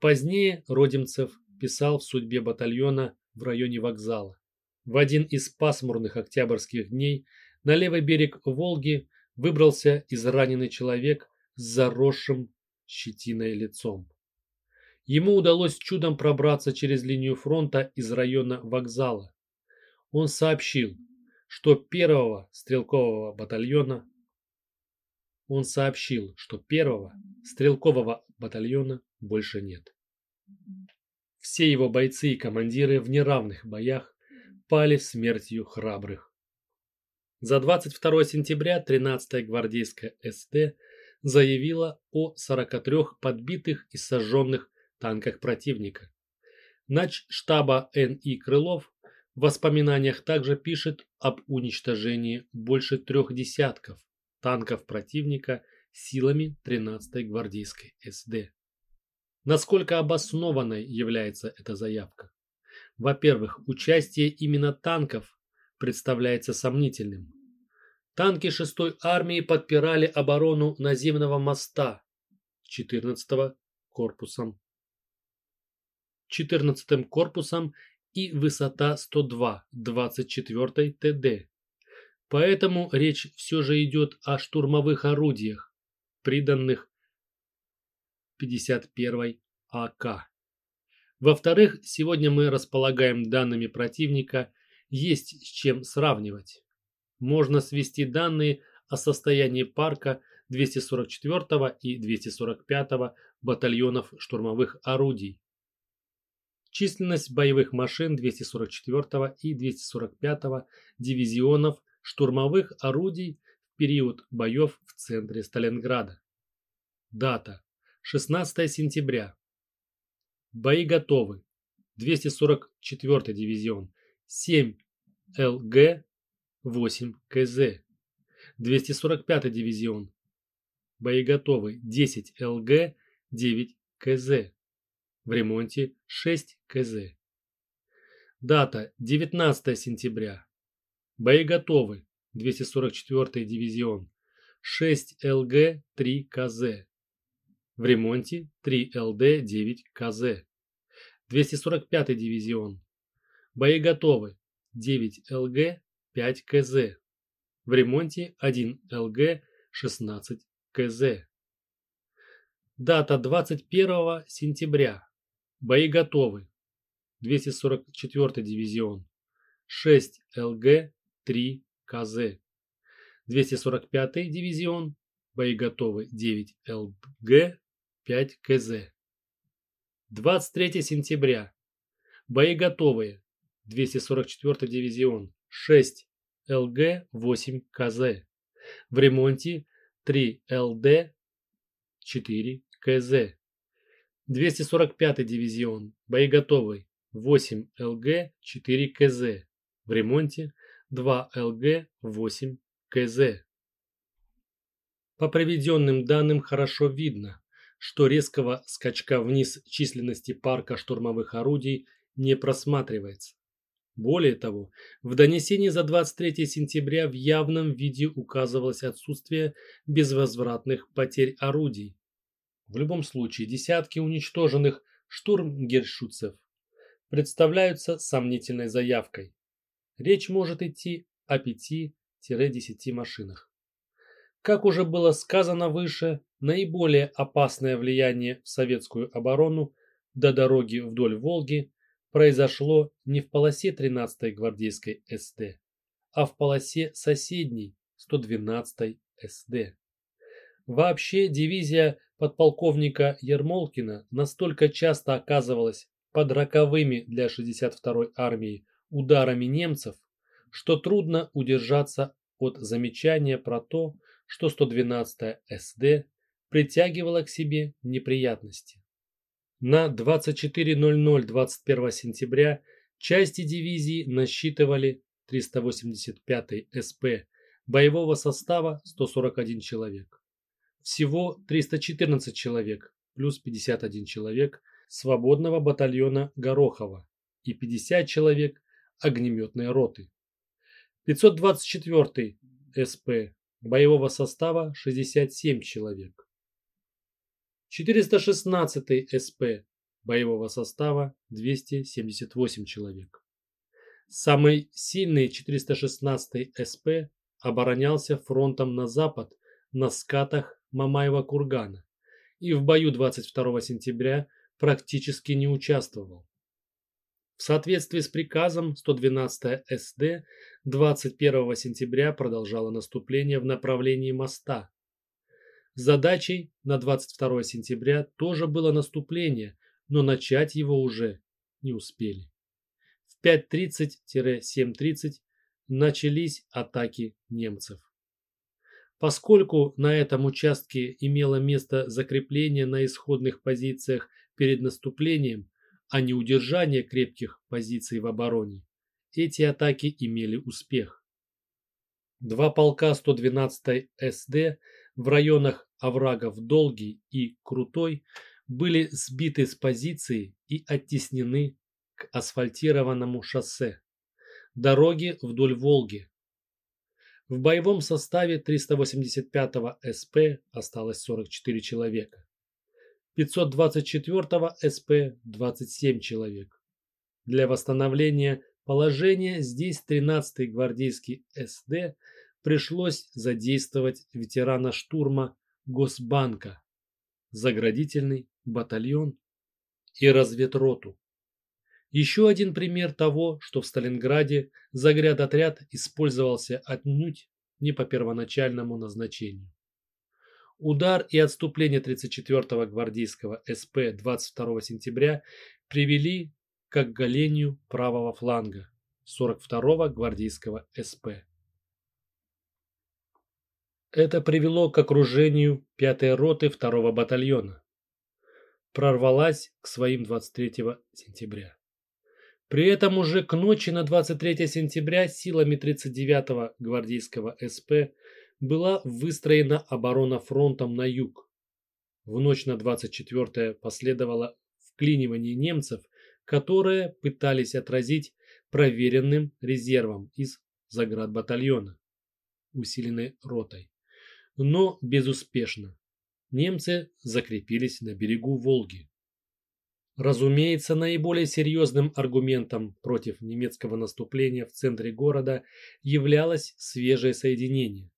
[SPEAKER 1] Позднее Родимцев писал в судьбе батальона в районе вокзала. В один из пасмурных октябрьских дней на левый берег Волги выбрался израненный человек с заросшим щетиной лицом. Ему удалось чудом пробраться через линию фронта из района вокзала. Он сообщил, что первого стрелкового батальона он сообщил, что первого стрелкового батальона больше нет. Все его бойцы и командиры в неравных боях пали смертью храбрых. За 22 сентября 13-я гвардейская СТ заявила о 43 подбитых и сожженных танках противника. Нач штаба Н.И. Крылов в воспоминаниях также пишет об уничтожении больше трех десятков танков противника силами 13-й гвардейской СД. Насколько обоснованной является эта заявка? Во-первых, участие именно танков представляется сомнительным. Танки 6-й армии подпирали оборону наземного моста 14-го корпусом. 14-м корпусом и высота 102 24 ТД. Поэтому речь все же идет о штурмовых орудиях, приданных 51 АК. Во-вторых, сегодня мы располагаем данными противника, есть с чем сравнивать. Можно свести данные о состоянии парка 244 и 245 батальонов штурмовых орудий, численность боевых машин 244 и 245 дивизионов штурмовых орудий в период боев в центре Сталинграда. Дата 16 сентября. Бои готовы. 244 дивизион 7 ЛГ 8 КЗ. 245 дивизион боеготовый 10 ЛГ 9 КЗ. В ремонте 6 КЗ. Дата 19 сентября. Боеготовый 244 дивизион 6 ЛГ 3 КЗ. В ремонте 3 ЛД 9 КЗ. 245 дивизион. Боеготовы 9 ЛГ 5 КЗ. В ремонте 1 ЛГ 16 КЗ. Дата 21 сентября. Бои готовы. 244 дивизион. 6 ЛГ 3 КЗ. 245 дивизион. Бои готовы 9 ЛГ 5 КЗ. 23 сентября. Бои готовые. 244 дивизион. 6 ЛГ 8 КЗ. В ремонте 3 ЛД 4 КЗ. 245 дивизион. Боеготовый. 8 ЛГ 4 КЗ. В ремонте 2 ЛГ 8 КЗ. По приведенным данным хорошо видно, что резкого скачка вниз численности парка штурмовых орудий не просматривается. Более того, в донесении за 23 сентября в явном виде указывалось отсутствие безвозвратных потерь орудий. В любом случае, десятки уничтоженных штурмгершутцев представляются сомнительной заявкой. Речь может идти о 5-10 машинах. Как уже было сказано выше, наиболее опасное влияние в советскую оборону до дороги вдоль Волги произошло не в полосе 13-й гвардейской СД, а в полосе соседней 112-й СД. Вообще дивизия подполковника Ермолкина настолько часто оказывалась под роковыми для 62-й армии ударами немцев, что трудно удержаться от замечания про то, что 112-я СД притягивала к себе неприятности. На 24.00 21 сентября части дивизии насчитывали 385 СП боевого состава 141 человек. Всего 314 человек плюс 51 человек свободного батальона Горохова и 50 человек огнеметной роты. 524 СП боевого состава 67 человек. 416 СП боевого состава 278 человек. Самый сильный 416 СП оборонялся фронтом на запад на скатах Мамаева кургана и в бою 22 сентября практически не участвовал. В соответствии с приказом 112 СД 21 сентября продолжала наступление в направлении моста, Задачей на 22 сентября тоже было наступление, но начать его уже не успели. В 5.30-7.30 начались атаки немцев. Поскольку на этом участке имело место закрепление на исходных позициях перед наступлением, а не удержание крепких позиций в обороне, эти атаки имели успех. Два полка 112 СД в районах оврагов Долгий и Крутой были сбиты с позиции и оттеснены к асфальтированному шоссе. Дороги вдоль Волги. В боевом составе 385-го СП осталось 44 человека. 524-го СП 27 человек. Для восстановления положения здесь 13-й гвардейский СД пришлось задействовать ветерана штурма Госбанка, заградительный батальон и разведроту. Еще один пример того, что в Сталинграде загрядотряд использовался отнюдь не по первоначальному назначению. Удар и отступление 34-го гвардейского СП 22 сентября привели к оголению правого фланга 42-го гвардейского СП. Это привело к окружению 5-й роты 2-го батальона. Прорвалась к своим 23 сентября. При этом уже к ночи на 23 сентября силами 39-го гвардейского СП была выстроена оборона фронтом на юг. В ночь на 24 последовало вклинивание немцев, которые пытались отразить проверенным резервом из заградбатальона, усиленной ротой. Но безуспешно. Немцы закрепились на берегу Волги. Разумеется, наиболее серьезным аргументом против немецкого наступления в центре города являлось свежее соединение.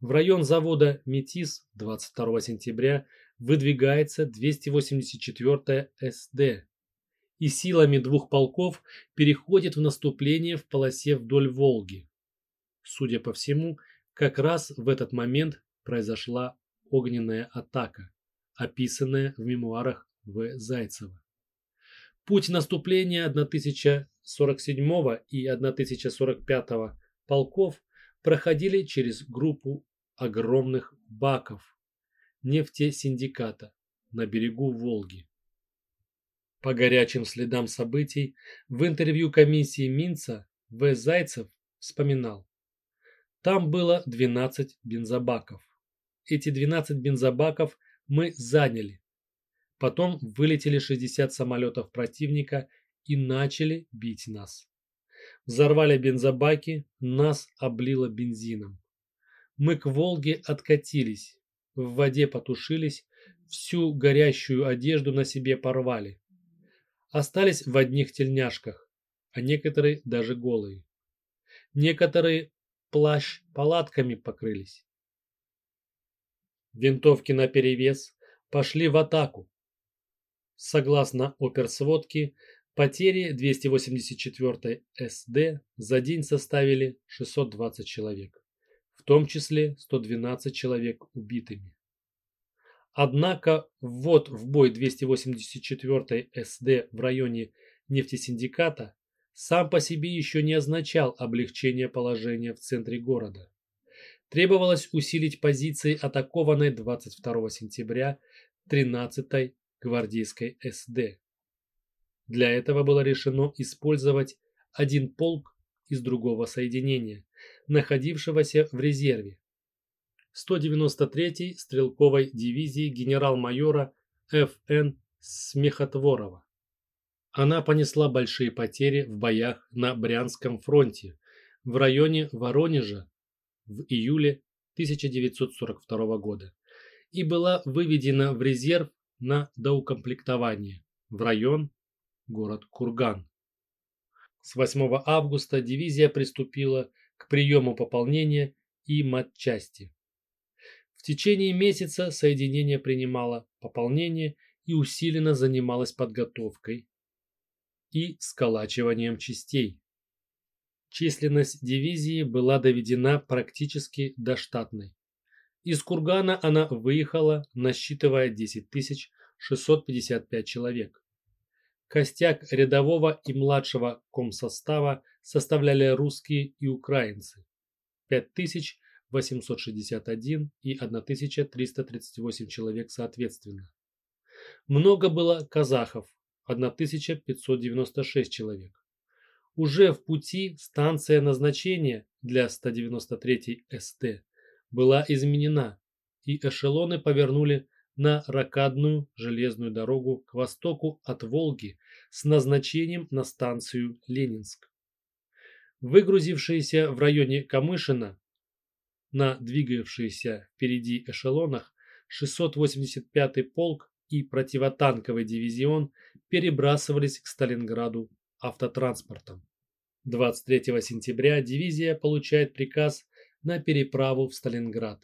[SPEAKER 1] В район завода «Метис» 22 сентября выдвигается 284-я СД и силами двух полков переходит в наступление в полосе вдоль Волги. Судя по всему, как раз в этот момент произошла огненная атака, описанная в мемуарах В. Зайцева. Путь наступления 1047 и 1045 полков проходили через группу огромных баков нефтесиндиката на берегу Волги. По горячим следам событий в интервью комиссии Минца В. Зайцев вспоминал. Там было 12 бензобаков. Эти 12 бензобаков мы заняли. Потом вылетели 60 самолетов противника и начали бить нас. Взорвали бензобаки, нас облило бензином. Мы к Волге откатились, в воде потушились, всю горящую одежду на себе порвали. Остались в одних тельняшках, а некоторые даже голые. Некоторые плащ палатками покрылись. Винтовки наперевес пошли в атаку. Согласно оперсводке, потери 284 СД за день составили 620 человек, в том числе 112 человек убитыми. Однако ввод в бой 284 СД в районе нефтесиндиката сам по себе еще не означал облегчение положения в центре города. Требовалось усилить позиции атакованной 22 сентября 13-й гвардейской СД. Для этого было решено использовать один полк из другого соединения, находившегося в резерве. 193-й стрелковой дивизии генерал-майора Ф.Н. Смехотворова. Она понесла большие потери в боях на Брянском фронте в районе Воронежа в июле 1942 года и была выведена в резерв на доукомплектование в район город Курган. С 8 августа дивизия приступила к приему пополнения и матчасти. В течение месяца соединение принимало пополнение и усиленно занималось подготовкой и сколачиванием частей. Численность дивизии была доведена практически до штатной. Из Кургана она выехала, насчитывая 10 655 человек. Костяк рядового и младшего комсостава составляли русские и украинцы. 5861 и 1338 человек соответственно. Много было казахов, 1596 человек. Уже в пути станция назначения для 193 СТ была изменена, и эшелоны повернули на ракадную железную дорогу к востоку от Волги с назначением на станцию Ленинск. Выгрузившиеся в районе Камышина на двигавшиеся впереди эшелонах 685-й полк и противотанковый дивизион перебрасывались к Сталинграду автотранспортом. 23 сентября дивизия получает приказ на переправу в Сталинград.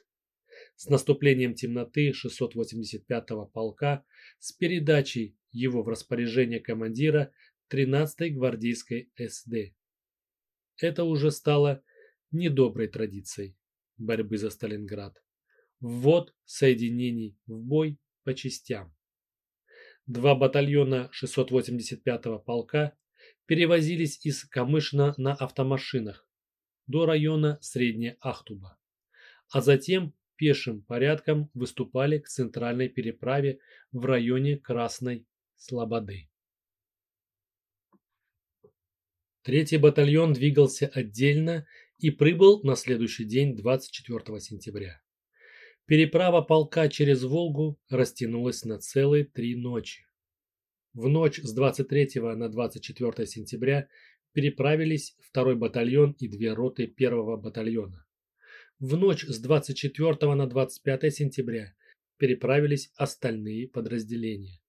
[SPEAKER 1] С наступлением темноты 685-го полка с передачей его в распоряжение командира 13-й гвардейской СД. Это уже стало недоброй традицией борьбы за Сталинград. Ввод соединений в бой по частям. Два батальона 685-го полка перевозились из Камышина на автомашинах до района Средняя Ахтуба, а затем пешим порядком выступали к центральной переправе в районе Красной Слободы. Третий батальон двигался отдельно и прибыл на следующий день 24 сентября. Переправа полка через Волгу растянулась на целые три ночи. В ночь с 23 на 24 сентября переправились 2 батальон и две роты 1 батальона. В ночь с 24 на 25 сентября переправились остальные подразделения.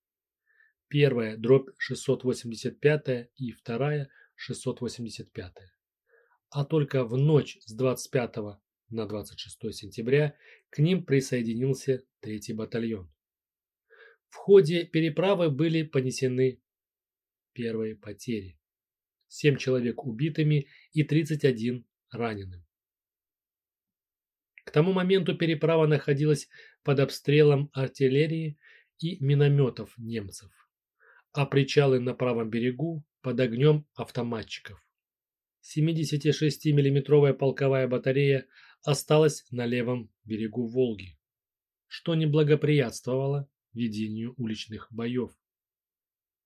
[SPEAKER 1] Первая дробь 685 и вторая 685. А только в ночь с 25 на 26 сентября к ним присоединился третий батальон. В ходе переправы были понесены первые потери. 7 человек убитыми и 31 раненым. К тому моменту переправа находилась под обстрелом артиллерии и минометов немцев, а причалы на правом берегу под огнем автоматчиков. 76 миллиметровая полковая батарея осталась на левом берегу Волги, что не благоприятствовало ведению уличных боев.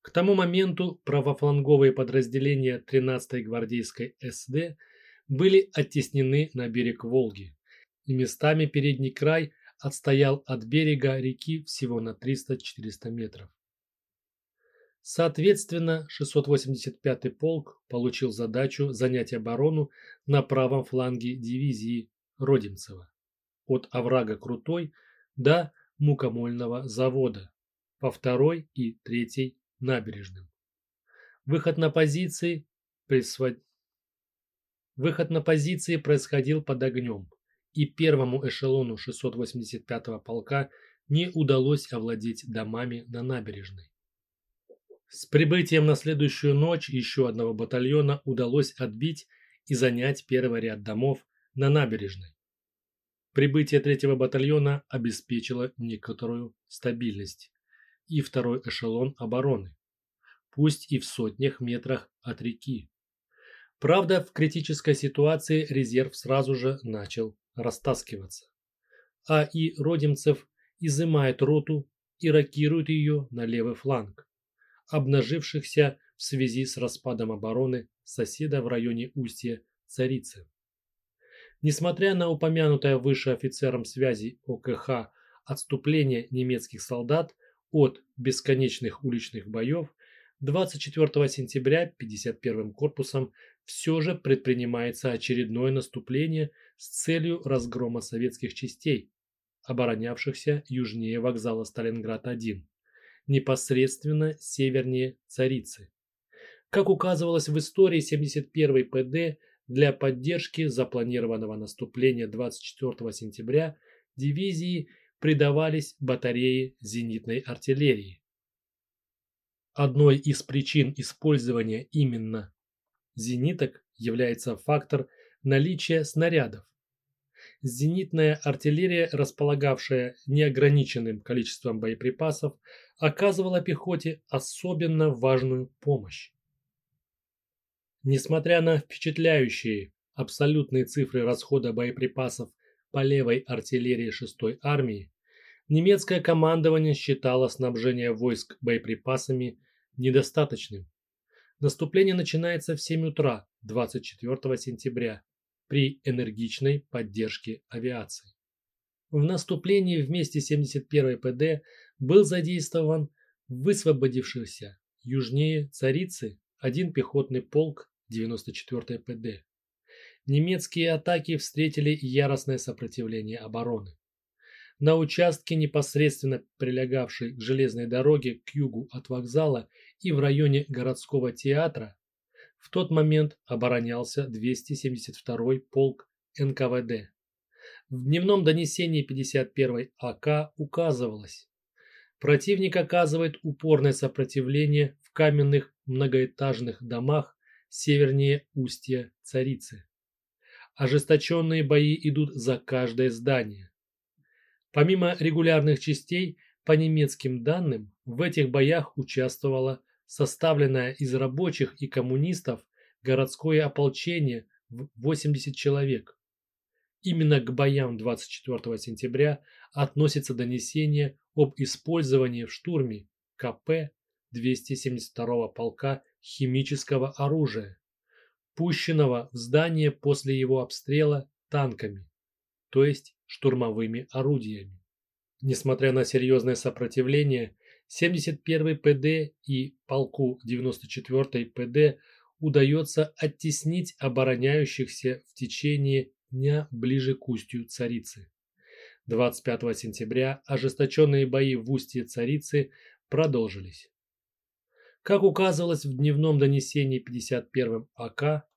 [SPEAKER 1] К тому моменту правофланговые подразделения 13-й гвардейской СД были оттеснены на берег Волги, и местами передний край отстоял от берега реки всего на 300-400 метров. Соответственно, 685-й полк получил задачу занять оборону на правом фланге дивизии Родимцева от оврага Крутой до мукомольного завода по второй и третьей набережным. Выход на позиции, присвод... Выход на позиции происходил под огнем, и первому эшелону 685-го полка не удалось овладеть домами на набережной. С прибытием на следующую ночь еще одного батальона удалось отбить и занять первый ряд домов на набережной. Прибытие третьего батальона обеспечило некоторую стабильность и второй эшелон обороны, пусть и в сотнях метрах от реки. Правда, в критической ситуации резерв сразу же начал растаскиваться. А и Родимцев изымает роту и рокирует ее на левый фланг, обнажившихся в связи с распадом обороны соседа в районе устья Царицы. Несмотря на упомянутое выше офицером связи ОКХ отступление немецких солдат от бесконечных уличных боев, 24 сентября 51-м корпусом все же предпринимается очередное наступление с целью разгрома советских частей, оборонявшихся южнее вокзала Сталинград-1, непосредственно севернее Царицы. Как указывалось в истории 71-й ПД, для поддержки запланированного наступления 24 сентября дивизии придавались батареи зенитной артиллерии. Одной из причин использования именно зениток является фактор наличия снарядов. Зенитная артиллерия, располагавшая неограниченным количеством боеприпасов, оказывала пехоте особенно важную помощь. Несмотря на впечатляющие абсолютные цифры расхода боеприпасов по левой артиллерии 6-й армии, немецкое командование считало снабжение войск боеприпасами недостаточным. Наступление начинается в 7 утра 24 сентября при энергичной поддержке авиации. В наступлении вместе 71-й ПД был задействован высвободившийся южнее Царицы один пехотный полк 94 ПД. Немецкие атаки встретили яростное сопротивление обороны. На участке, непосредственно прилегавшей к железной дороге к югу от вокзала и в районе городского театра, в тот момент оборонялся 272-й полк НКВД. В дневном донесении 51-й АК указывалось, противник оказывает упорное сопротивление в каменных многоэтажных домах севернее устья Царицы. Ожесточенные бои идут за каждое здание. Помимо регулярных частей, по немецким данным, в этих боях участвовало составленное из рабочих и коммунистов городское ополчение в 80 человек. Именно к боям 24 сентября относится донесение об использовании в штурме КП 272 полка химического оружия, пущенного в здание после его обстрела танками, то есть штурмовыми орудиями. Несмотря на серьезное сопротивление, 71-й ПД и полку 94-й ПД удается оттеснить обороняющихся в течение дня ближе к устью Царицы. 25 сентября ожесточенные бои в устье Царицы продолжились. Как указывалось в дневном донесении 51-м АК,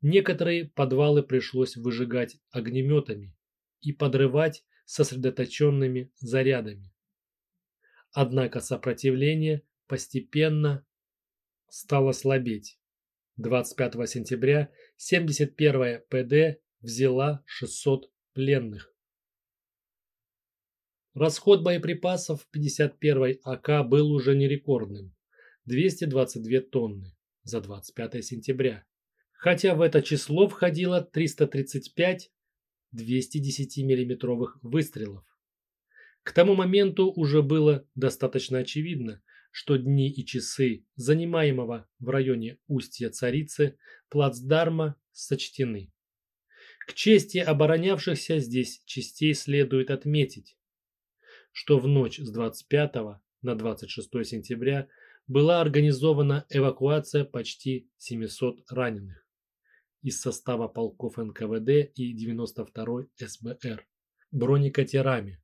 [SPEAKER 1] некоторые подвалы пришлось выжигать огнеметами и подрывать сосредоточенными зарядами. Однако сопротивление постепенно стало слабеть. 25 сентября 71-я ПД взяла 600 пленных. Расход боеприпасов 51-й АК был уже не рекордным – 222 тонны за 25 сентября, хотя в это число входило 335 210 миллиметровых выстрелов. К тому моменту уже было достаточно очевидно, что дни и часы занимаемого в районе устья царицы плацдарма сочтены. К чести оборонявшихся здесь частей следует отметить, что в ночь с 25 на 26 сентября была организована эвакуация почти 700 раненых из состава полков НКВД и 92-й СБР бронекатерами.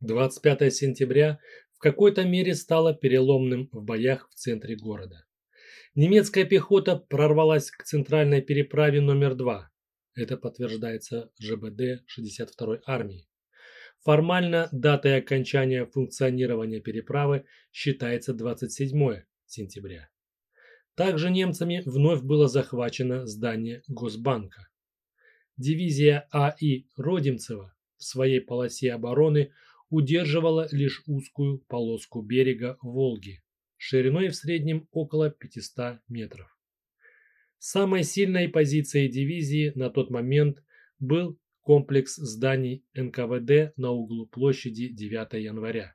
[SPEAKER 1] 25 сентября в какой-то мере стало переломным в боях в центре города. Немецкая пехота прорвалась к центральной переправе номер 2. Это подтверждается ЖБД 62-й армии. Формально датой окончания функционирования переправы считается 27 сентября. Также немцами вновь было захвачено здание Госбанка. Дивизия А.И. Родимцева в своей полосе обороны удерживала лишь узкую полоску берега Волги, шириной в среднем около 500 метров. Самой сильной позицией дивизии на тот момент был комплекс зданий НКВД на углу площади 9 января.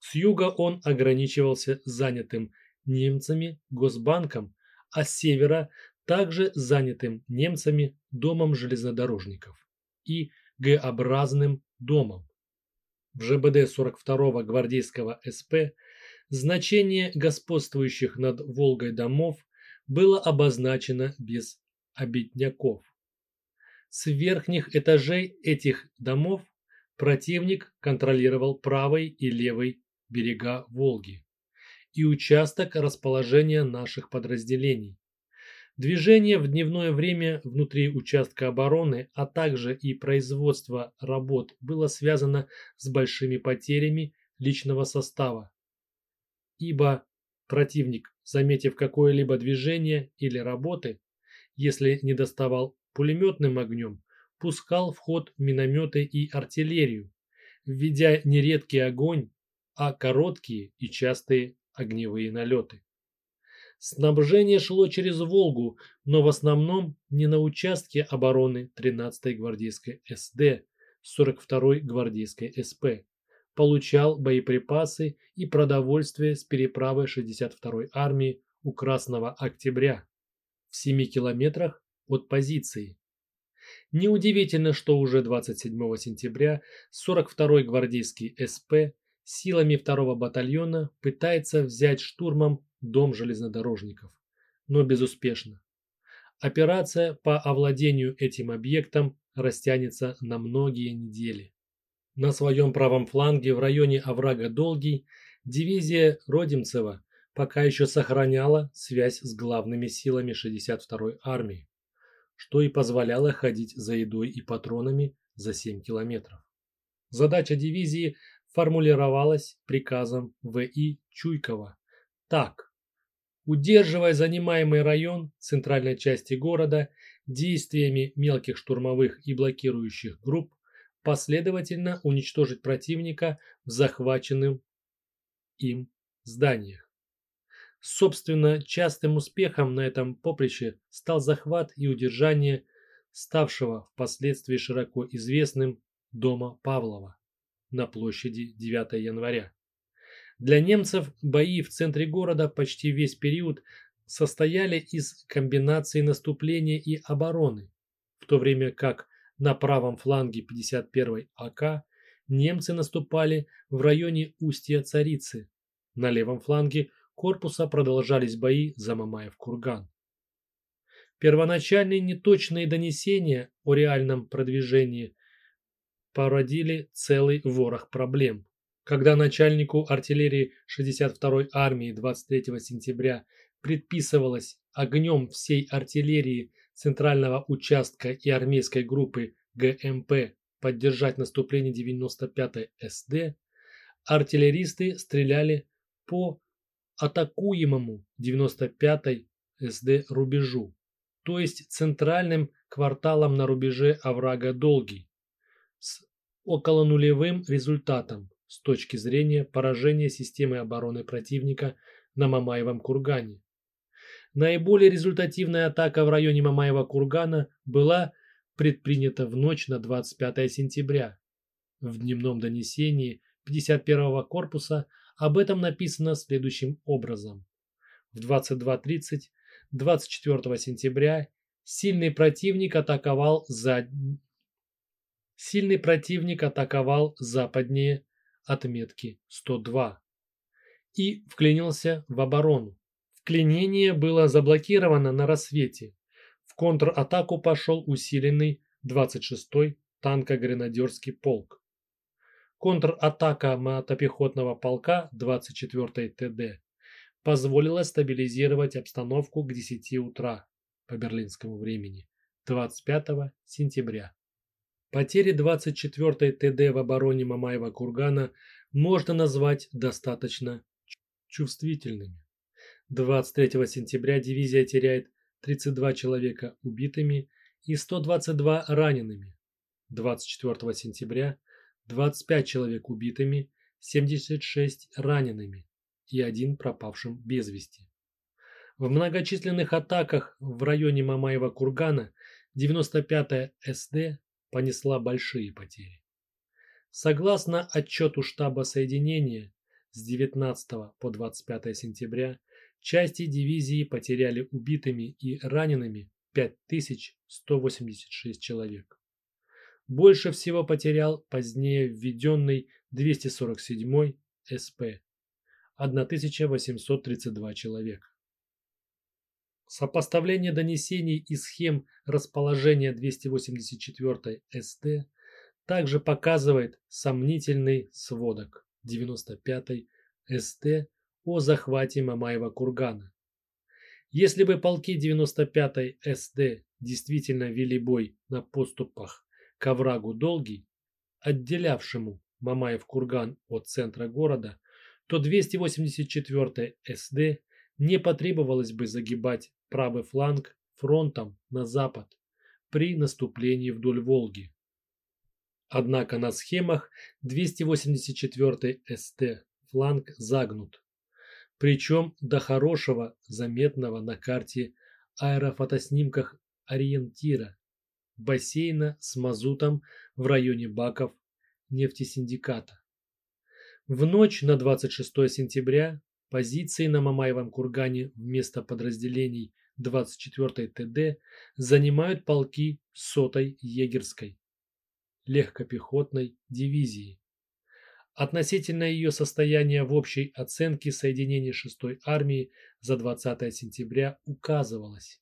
[SPEAKER 1] С юга он ограничивался занятым немцами Госбанком, а с севера также занятым немцами домом железнодорожников и Г-образным домом. В ЖБД 42-го гвардейского СП значение господствующих над Волгой домов было обозначено без обетняков. С верхних этажей этих домов противник контролировал правый и левый берега Волги и участок расположения наших подразделений. Движение в дневное время внутри участка обороны, а также и производство работ было связано с большими потерями личного состава. Ибо противник, заметив какое-либо движение или работы, если не доставал пулеметным огнем пускал в ход минометы и артиллерию, введя не редкий огонь, а короткие и частые огневые налеты. Снабжение шло через Волгу, но в основном не на участке обороны 13-й гвардейской СД, 42-й гвардейской СП. Получал боеприпасы и продовольствие с переправы 62-й армии у Красного Октября в 7 километрах от позиции. Неудивительно, что уже 27 сентября 42-й гвардейский СП силами 2-го батальона пытается взять штурмом дом железнодорожников, но безуспешно. Операция по овладению этим объектом растянется на многие недели. На своем правом фланге в районе оврага Долгий дивизия Родимцева пока еще сохраняла связь с главными силами 62-й армии что и позволяло ходить за едой и патронами за 7 километров. Задача дивизии формулировалась приказом В.И. Чуйкова так. Удерживая занимаемый район центральной части города действиями мелких штурмовых и блокирующих групп, последовательно уничтожить противника в захваченном им зданиях. Собственно, частым успехом на этом поприще стал захват и удержание ставшего впоследствии широко известным дома Павлова на площади 9 января. Для немцев бои в центре города почти весь период состояли из комбинации наступления и обороны, в то время как на правом фланге 51-й АК немцы наступали в районе устья Царицы. На левом фланге корпуса продолжались бои за Мамаев курган. Первоначальные неточные донесения о реальном продвижении породили целый ворох проблем. Когда начальнику артиллерии 62-й армии 23 сентября предписывалось огнем всей артиллерии центрального участка и армейской группы ГМП поддержать наступление 95-й СД, артиллеристы стреляли по атакуемому 95-й СД рубежу, то есть центральным кварталом на рубеже оврага Долгий, с околонулевым результатом с точки зрения поражения системы обороны противника на Мамаевом кургане. Наиболее результативная атака в районе Мамаева кургана была предпринята в ночь на 25 сентября. В дневном донесении 51-го корпуса об этом написано следующим образом. В 22.30 24 сентября сильный противник атаковал за... Сильный противник атаковал западнее отметки 102 и вклинился в оборону. Вклинение было заблокировано на рассвете. В контратаку пошел усиленный 26-й танко-гренадерский полк. Контратака мотопехотного полка 24-й ТД позволила стабилизировать обстановку к 10 утра по берлинскому времени 25 сентября. Потери 24-й ТД в обороне Мамаева кургана можно назвать достаточно чувствительными. 23 сентября дивизия теряет 32 человека убитыми и 122 ранеными. 24 сентября 25 человек убитыми, 76 ранеными и один пропавшим без вести. В многочисленных атаках в районе Мамаева кургана 95-я СД понесла большие потери. Согласно отчету штаба соединения, с 19 по 25 сентября части дивизии потеряли убитыми и ранеными 5186 человек. Больше всего потерял позднее введенный 247 СП – 1832 человека. Сопоставление донесений и схем расположения 284 СТ также показывает сомнительный сводок 95 СТ о захвате Мамаева кургана. Если бы полки 95 СД действительно вели бой на поступах к оврагу Долгий, отделявшему Мамаев курган от центра города, то 284 СД не потребовалось бы загибать правый фланг фронтом на запад при наступлении вдоль Волги. Однако на схемах 284 СТ фланг загнут. Причем до хорошего, заметного на карте аэрофотоснимках ориентира бассейна с мазутом в районе баков нефтесиндиката. В ночь на 26 сентября Позиции на Мамаевом кургане вместо подразделений 24-й ТД занимают полки 100-й егерской легкопехотной дивизии. Относительно ее состояния в общей оценке соединений 6-й армии за 20 сентября указывалось.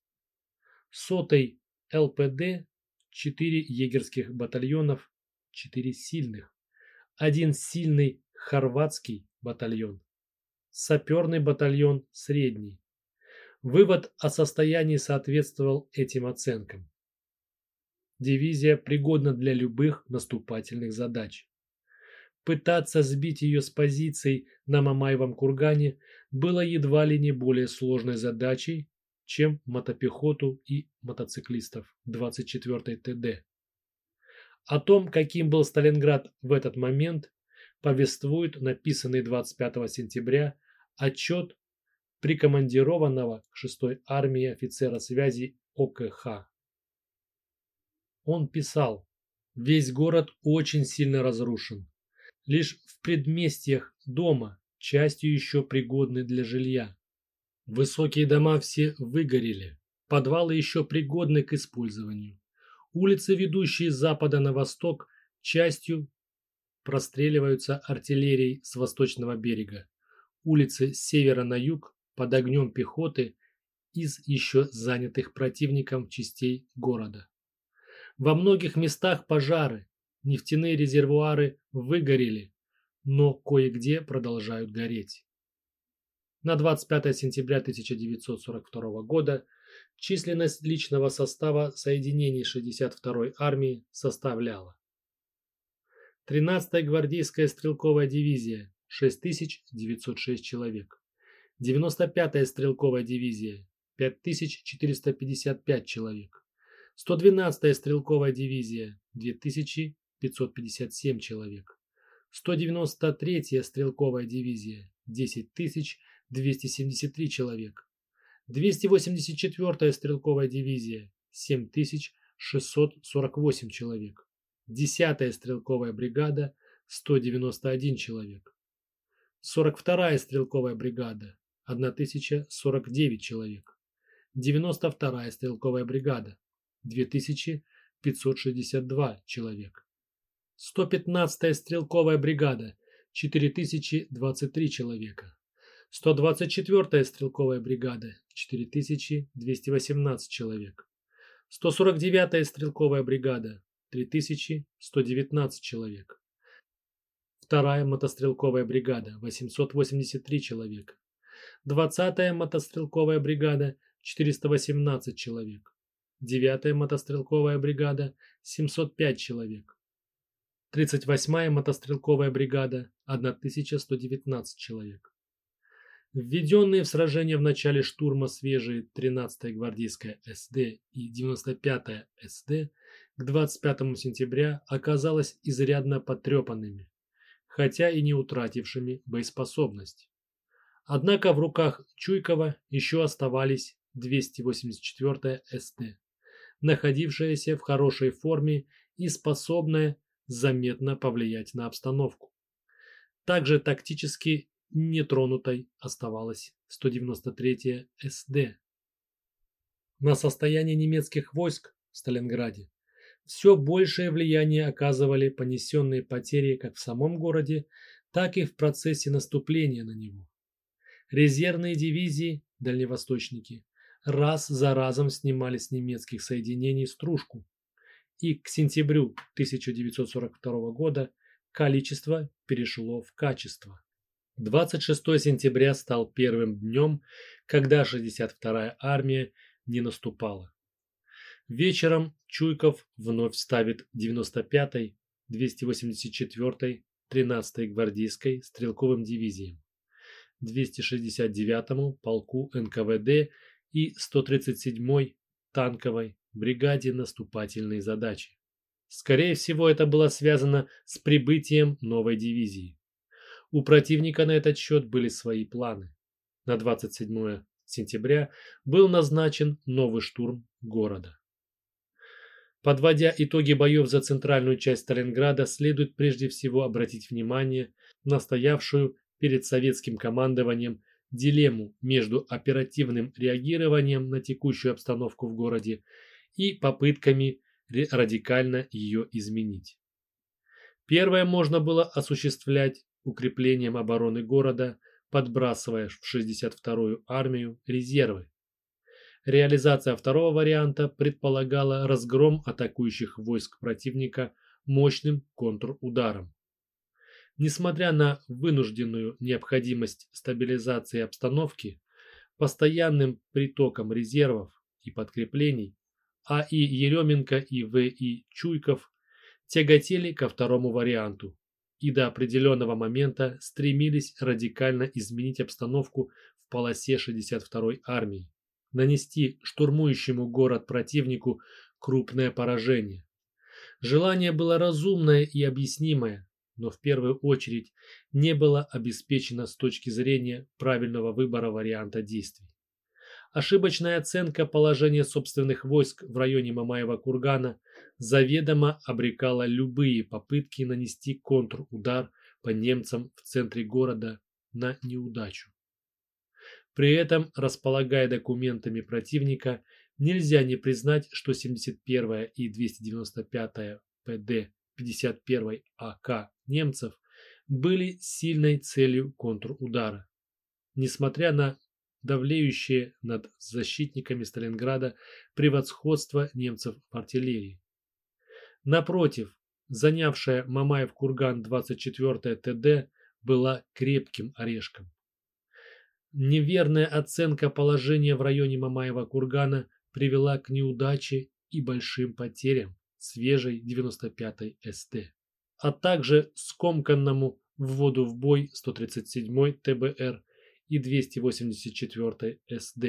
[SPEAKER 1] 100-й ЛПД 4 егерских батальонов, 4 сильных, один сильный хорватский батальон, саперный батальон средний. Вывод о состоянии соответствовал этим оценкам. Дивизия пригодна для любых наступательных задач. Пытаться сбить ее с позиций на Мамаевом кургане было едва ли не более сложной задачей, чем мотопехоту и мотоциклистов 24-й ТД. О том, каким был Сталинград в этот момент, повествует написанный 25 сентября Отчет прикомандированного к 6-й армии офицера связи ОКХ. Он писал, весь город очень сильно разрушен. Лишь в предместьях дома частью еще пригодны для жилья. Высокие дома все выгорели, подвалы еще пригодны к использованию. Улицы, ведущие с запада на восток, частью простреливаются артиллерией с восточного берега. Улицы с севера на юг под огнем пехоты из еще занятых противником частей города. Во многих местах пожары, нефтяные резервуары выгорели, но кое-где продолжают гореть. На 25 сентября 1942 года численность личного состава соединений 62-й армии составляла 13-я гвардейская стрелковая дивизия 6906 человек, 95-я стрелковая дивизия 5455 человек, 112-я стрелковая дивизия 2557 человек, 193-я стрелковая дивизия 10000 273 человек. 284-я стрелковая дивизия 7648 человек. 10-я стрелковая бригада 191 человек. 42-я стрелковая бригада 1049 человек. 92-я стрелковая бригада 2562 человек. 115-я стрелковая бригада 4023 человека. 124-я стрелковая бригада – 4218 человек. 149-я стрелковая бригада – 3119 человек. Вторая мотострелковая бригада – 883 человека. 20-я мотострелковая бригада – 418 человек. 9-я мотострелковая бригада – 705 человек. 38-я мотострелковая бригада – 1119 человек. Введенные в сражение в начале штурма свежие 13-я гвардейская СД и 95-я СД к 25 сентября оказалось изрядно потрепанными, хотя и не утратившими боеспособность. Однако в руках Чуйкова еще оставались 284-я СД, находившаяся в хорошей форме и способная заметно повлиять на обстановку. Также тактически Нетронутой оставалась 193-я СД. На состояние немецких войск в Сталинграде все большее влияние оказывали понесенные потери как в самом городе, так и в процессе наступления на него. Резервные дивизии, дальневосточники, раз за разом снимали с немецких соединений стружку, и к сентябрю 1942 года количество перешло в качество. 26 сентября стал первым днем, когда 62-я армия не наступала. Вечером Чуйков вновь ставит 95-й, 284-й, 13-й гвардейской стрелковым дивизиям, 269-му полку НКВД и 137-й танковой бригаде наступательные задачи. Скорее всего, это было связано с прибытием новой дивизии. У противника на этот счет были свои планы. На 27 сентября был назначен новый штурм города. Подводя итоги боев за центральную часть Сталинграда, следует прежде всего обратить внимание на стоявшую перед советским командованием дилемму между оперативным реагированием на текущую обстановку в городе и попытками радикально ее изменить. Первое можно было осуществлять укреплением обороны города, подбрасывая в 62-ю армию резервы. Реализация второго варианта предполагала разгром атакующих войск противника мощным контрударом. Несмотря на вынужденную необходимость стабилизации обстановки, постоянным притоком резервов и подкреплений, А. И. Еременко и В. И. Чуйков тяготели ко второму варианту, и до определенного момента стремились радикально изменить обстановку в полосе 62-й армии, нанести штурмующему город противнику крупное поражение. Желание было разумное и объяснимое, но в первую очередь не было обеспечено с точки зрения правильного выбора варианта действий. Ошибочная оценка положения собственных войск в районе Мамаева кургана заведомо обрекала любые попытки нанести контрудар по немцам в центре города на неудачу. При этом, располагая документами противника, нельзя не признать, что 71-я и 295-я ПД 51-й АК немцев были сильной целью контрудара. Несмотря на давлеющее над защитниками Сталинграда превосходство немцев в артиллерии. Напротив, занявшая Мамаев курган 24-я ТД была крепким орешком. Неверная оценка положения в районе Мамаева кургана привела к неудаче и большим потерям свежей 95-й СТ, а также скомканному вводу в бой 137-й ТБР и 284 СД.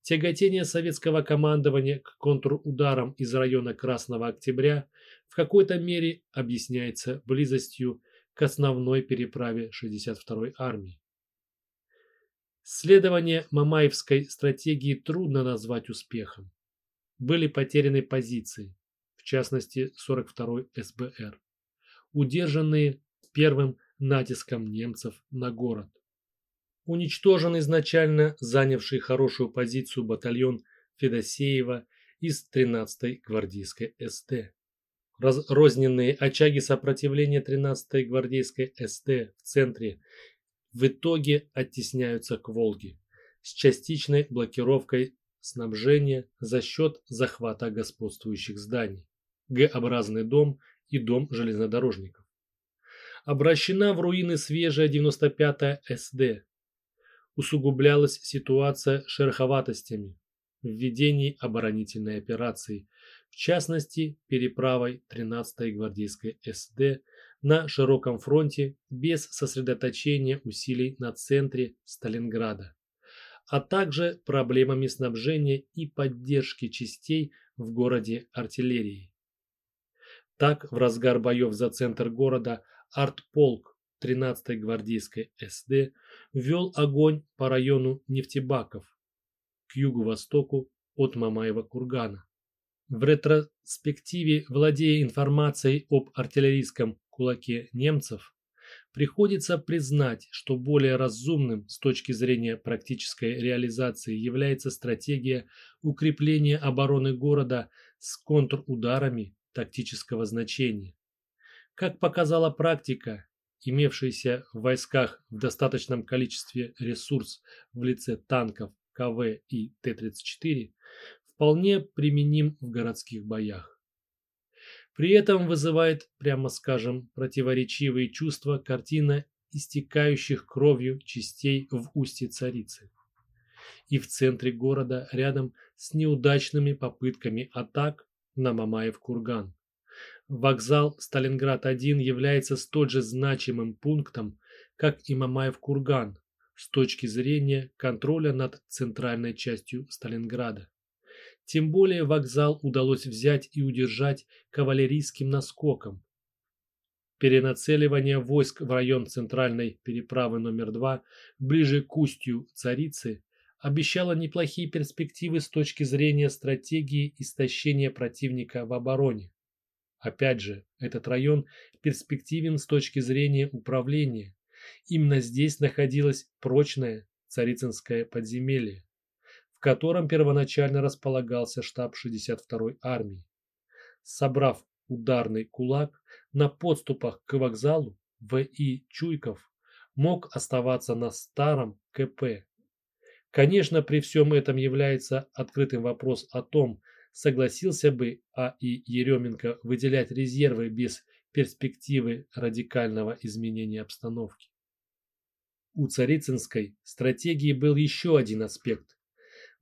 [SPEAKER 1] Тяготение советского командования к контрударам из района Красного Октября в какой-то мере объясняется близостью к основной переправе 62-й армии. Следование Мамаевской стратегии трудно назвать успехом. Были потеряны позиции, в частности 42-й СБР, удержанные первым натиском немцев на город уничтожен изначально занявший хорошую позицию батальон Федосеева из 13-й гвардейской СТ. Разрозненные очаги сопротивления 13-й гвардейской СТ в центре в итоге оттесняются к Волге с частичной блокировкой снабжения за счет захвата господствующих зданий, Г-образный дом и дом железнодорожников. Обращена в руины свежая 95-я СД, усугублялась ситуация шероховатостями в ведении оборонительной операции, в частности переправой 13-й гвардейской СД на широком фронте без сосредоточения усилий на центре Сталинграда, а также проблемами снабжения и поддержки частей в городе артиллерией. Так, в разгар боев за центр города артполк 13-й гвардейской СД вел огонь по району нефтебаков к югу-востоку от Мамаева кургана. В ретроспективе, владея информацией об артиллерийском кулаке немцев, приходится признать, что более разумным с точки зрения практической реализации является стратегия укрепления обороны города с контрударами тактического значения. Как показала практика, имевшийся в войсках в достаточном количестве ресурс в лице танков КВ и Т-34, вполне применим в городских боях. При этом вызывает, прямо скажем, противоречивые чувства картина истекающих кровью частей в устье царицы. И в центре города рядом с неудачными попытками атак на Мамаев курган. Вокзал Сталинград-1 является столь же значимым пунктом, как и Мамаев-Курган с точки зрения контроля над центральной частью Сталинграда. Тем более вокзал удалось взять и удержать кавалерийским наскоком. Перенацеливание войск в район центральной переправы номер 2 ближе к устью Царицы обещало неплохие перспективы с точки зрения стратегии истощения противника в обороне. Опять же, этот район перспективен с точки зрения управления. Именно здесь находилось прочное Царицынское подземелье, в котором первоначально располагался штаб 62-й армии. Собрав ударный кулак на подступах к вокзалу, В.И. Чуйков мог оставаться на старом КП. Конечно, при всем этом является открытым вопрос о том, согласился бы А.И. Еременко выделять резервы без перспективы радикального изменения обстановки. У Царицынской стратегии был еще один аспект –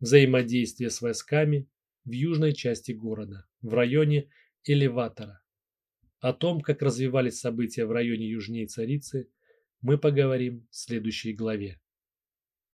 [SPEAKER 1] взаимодействие с войсками в южной части города, в районе элеватора. О том, как развивались события в районе южнее Царицы, мы поговорим в следующей главе.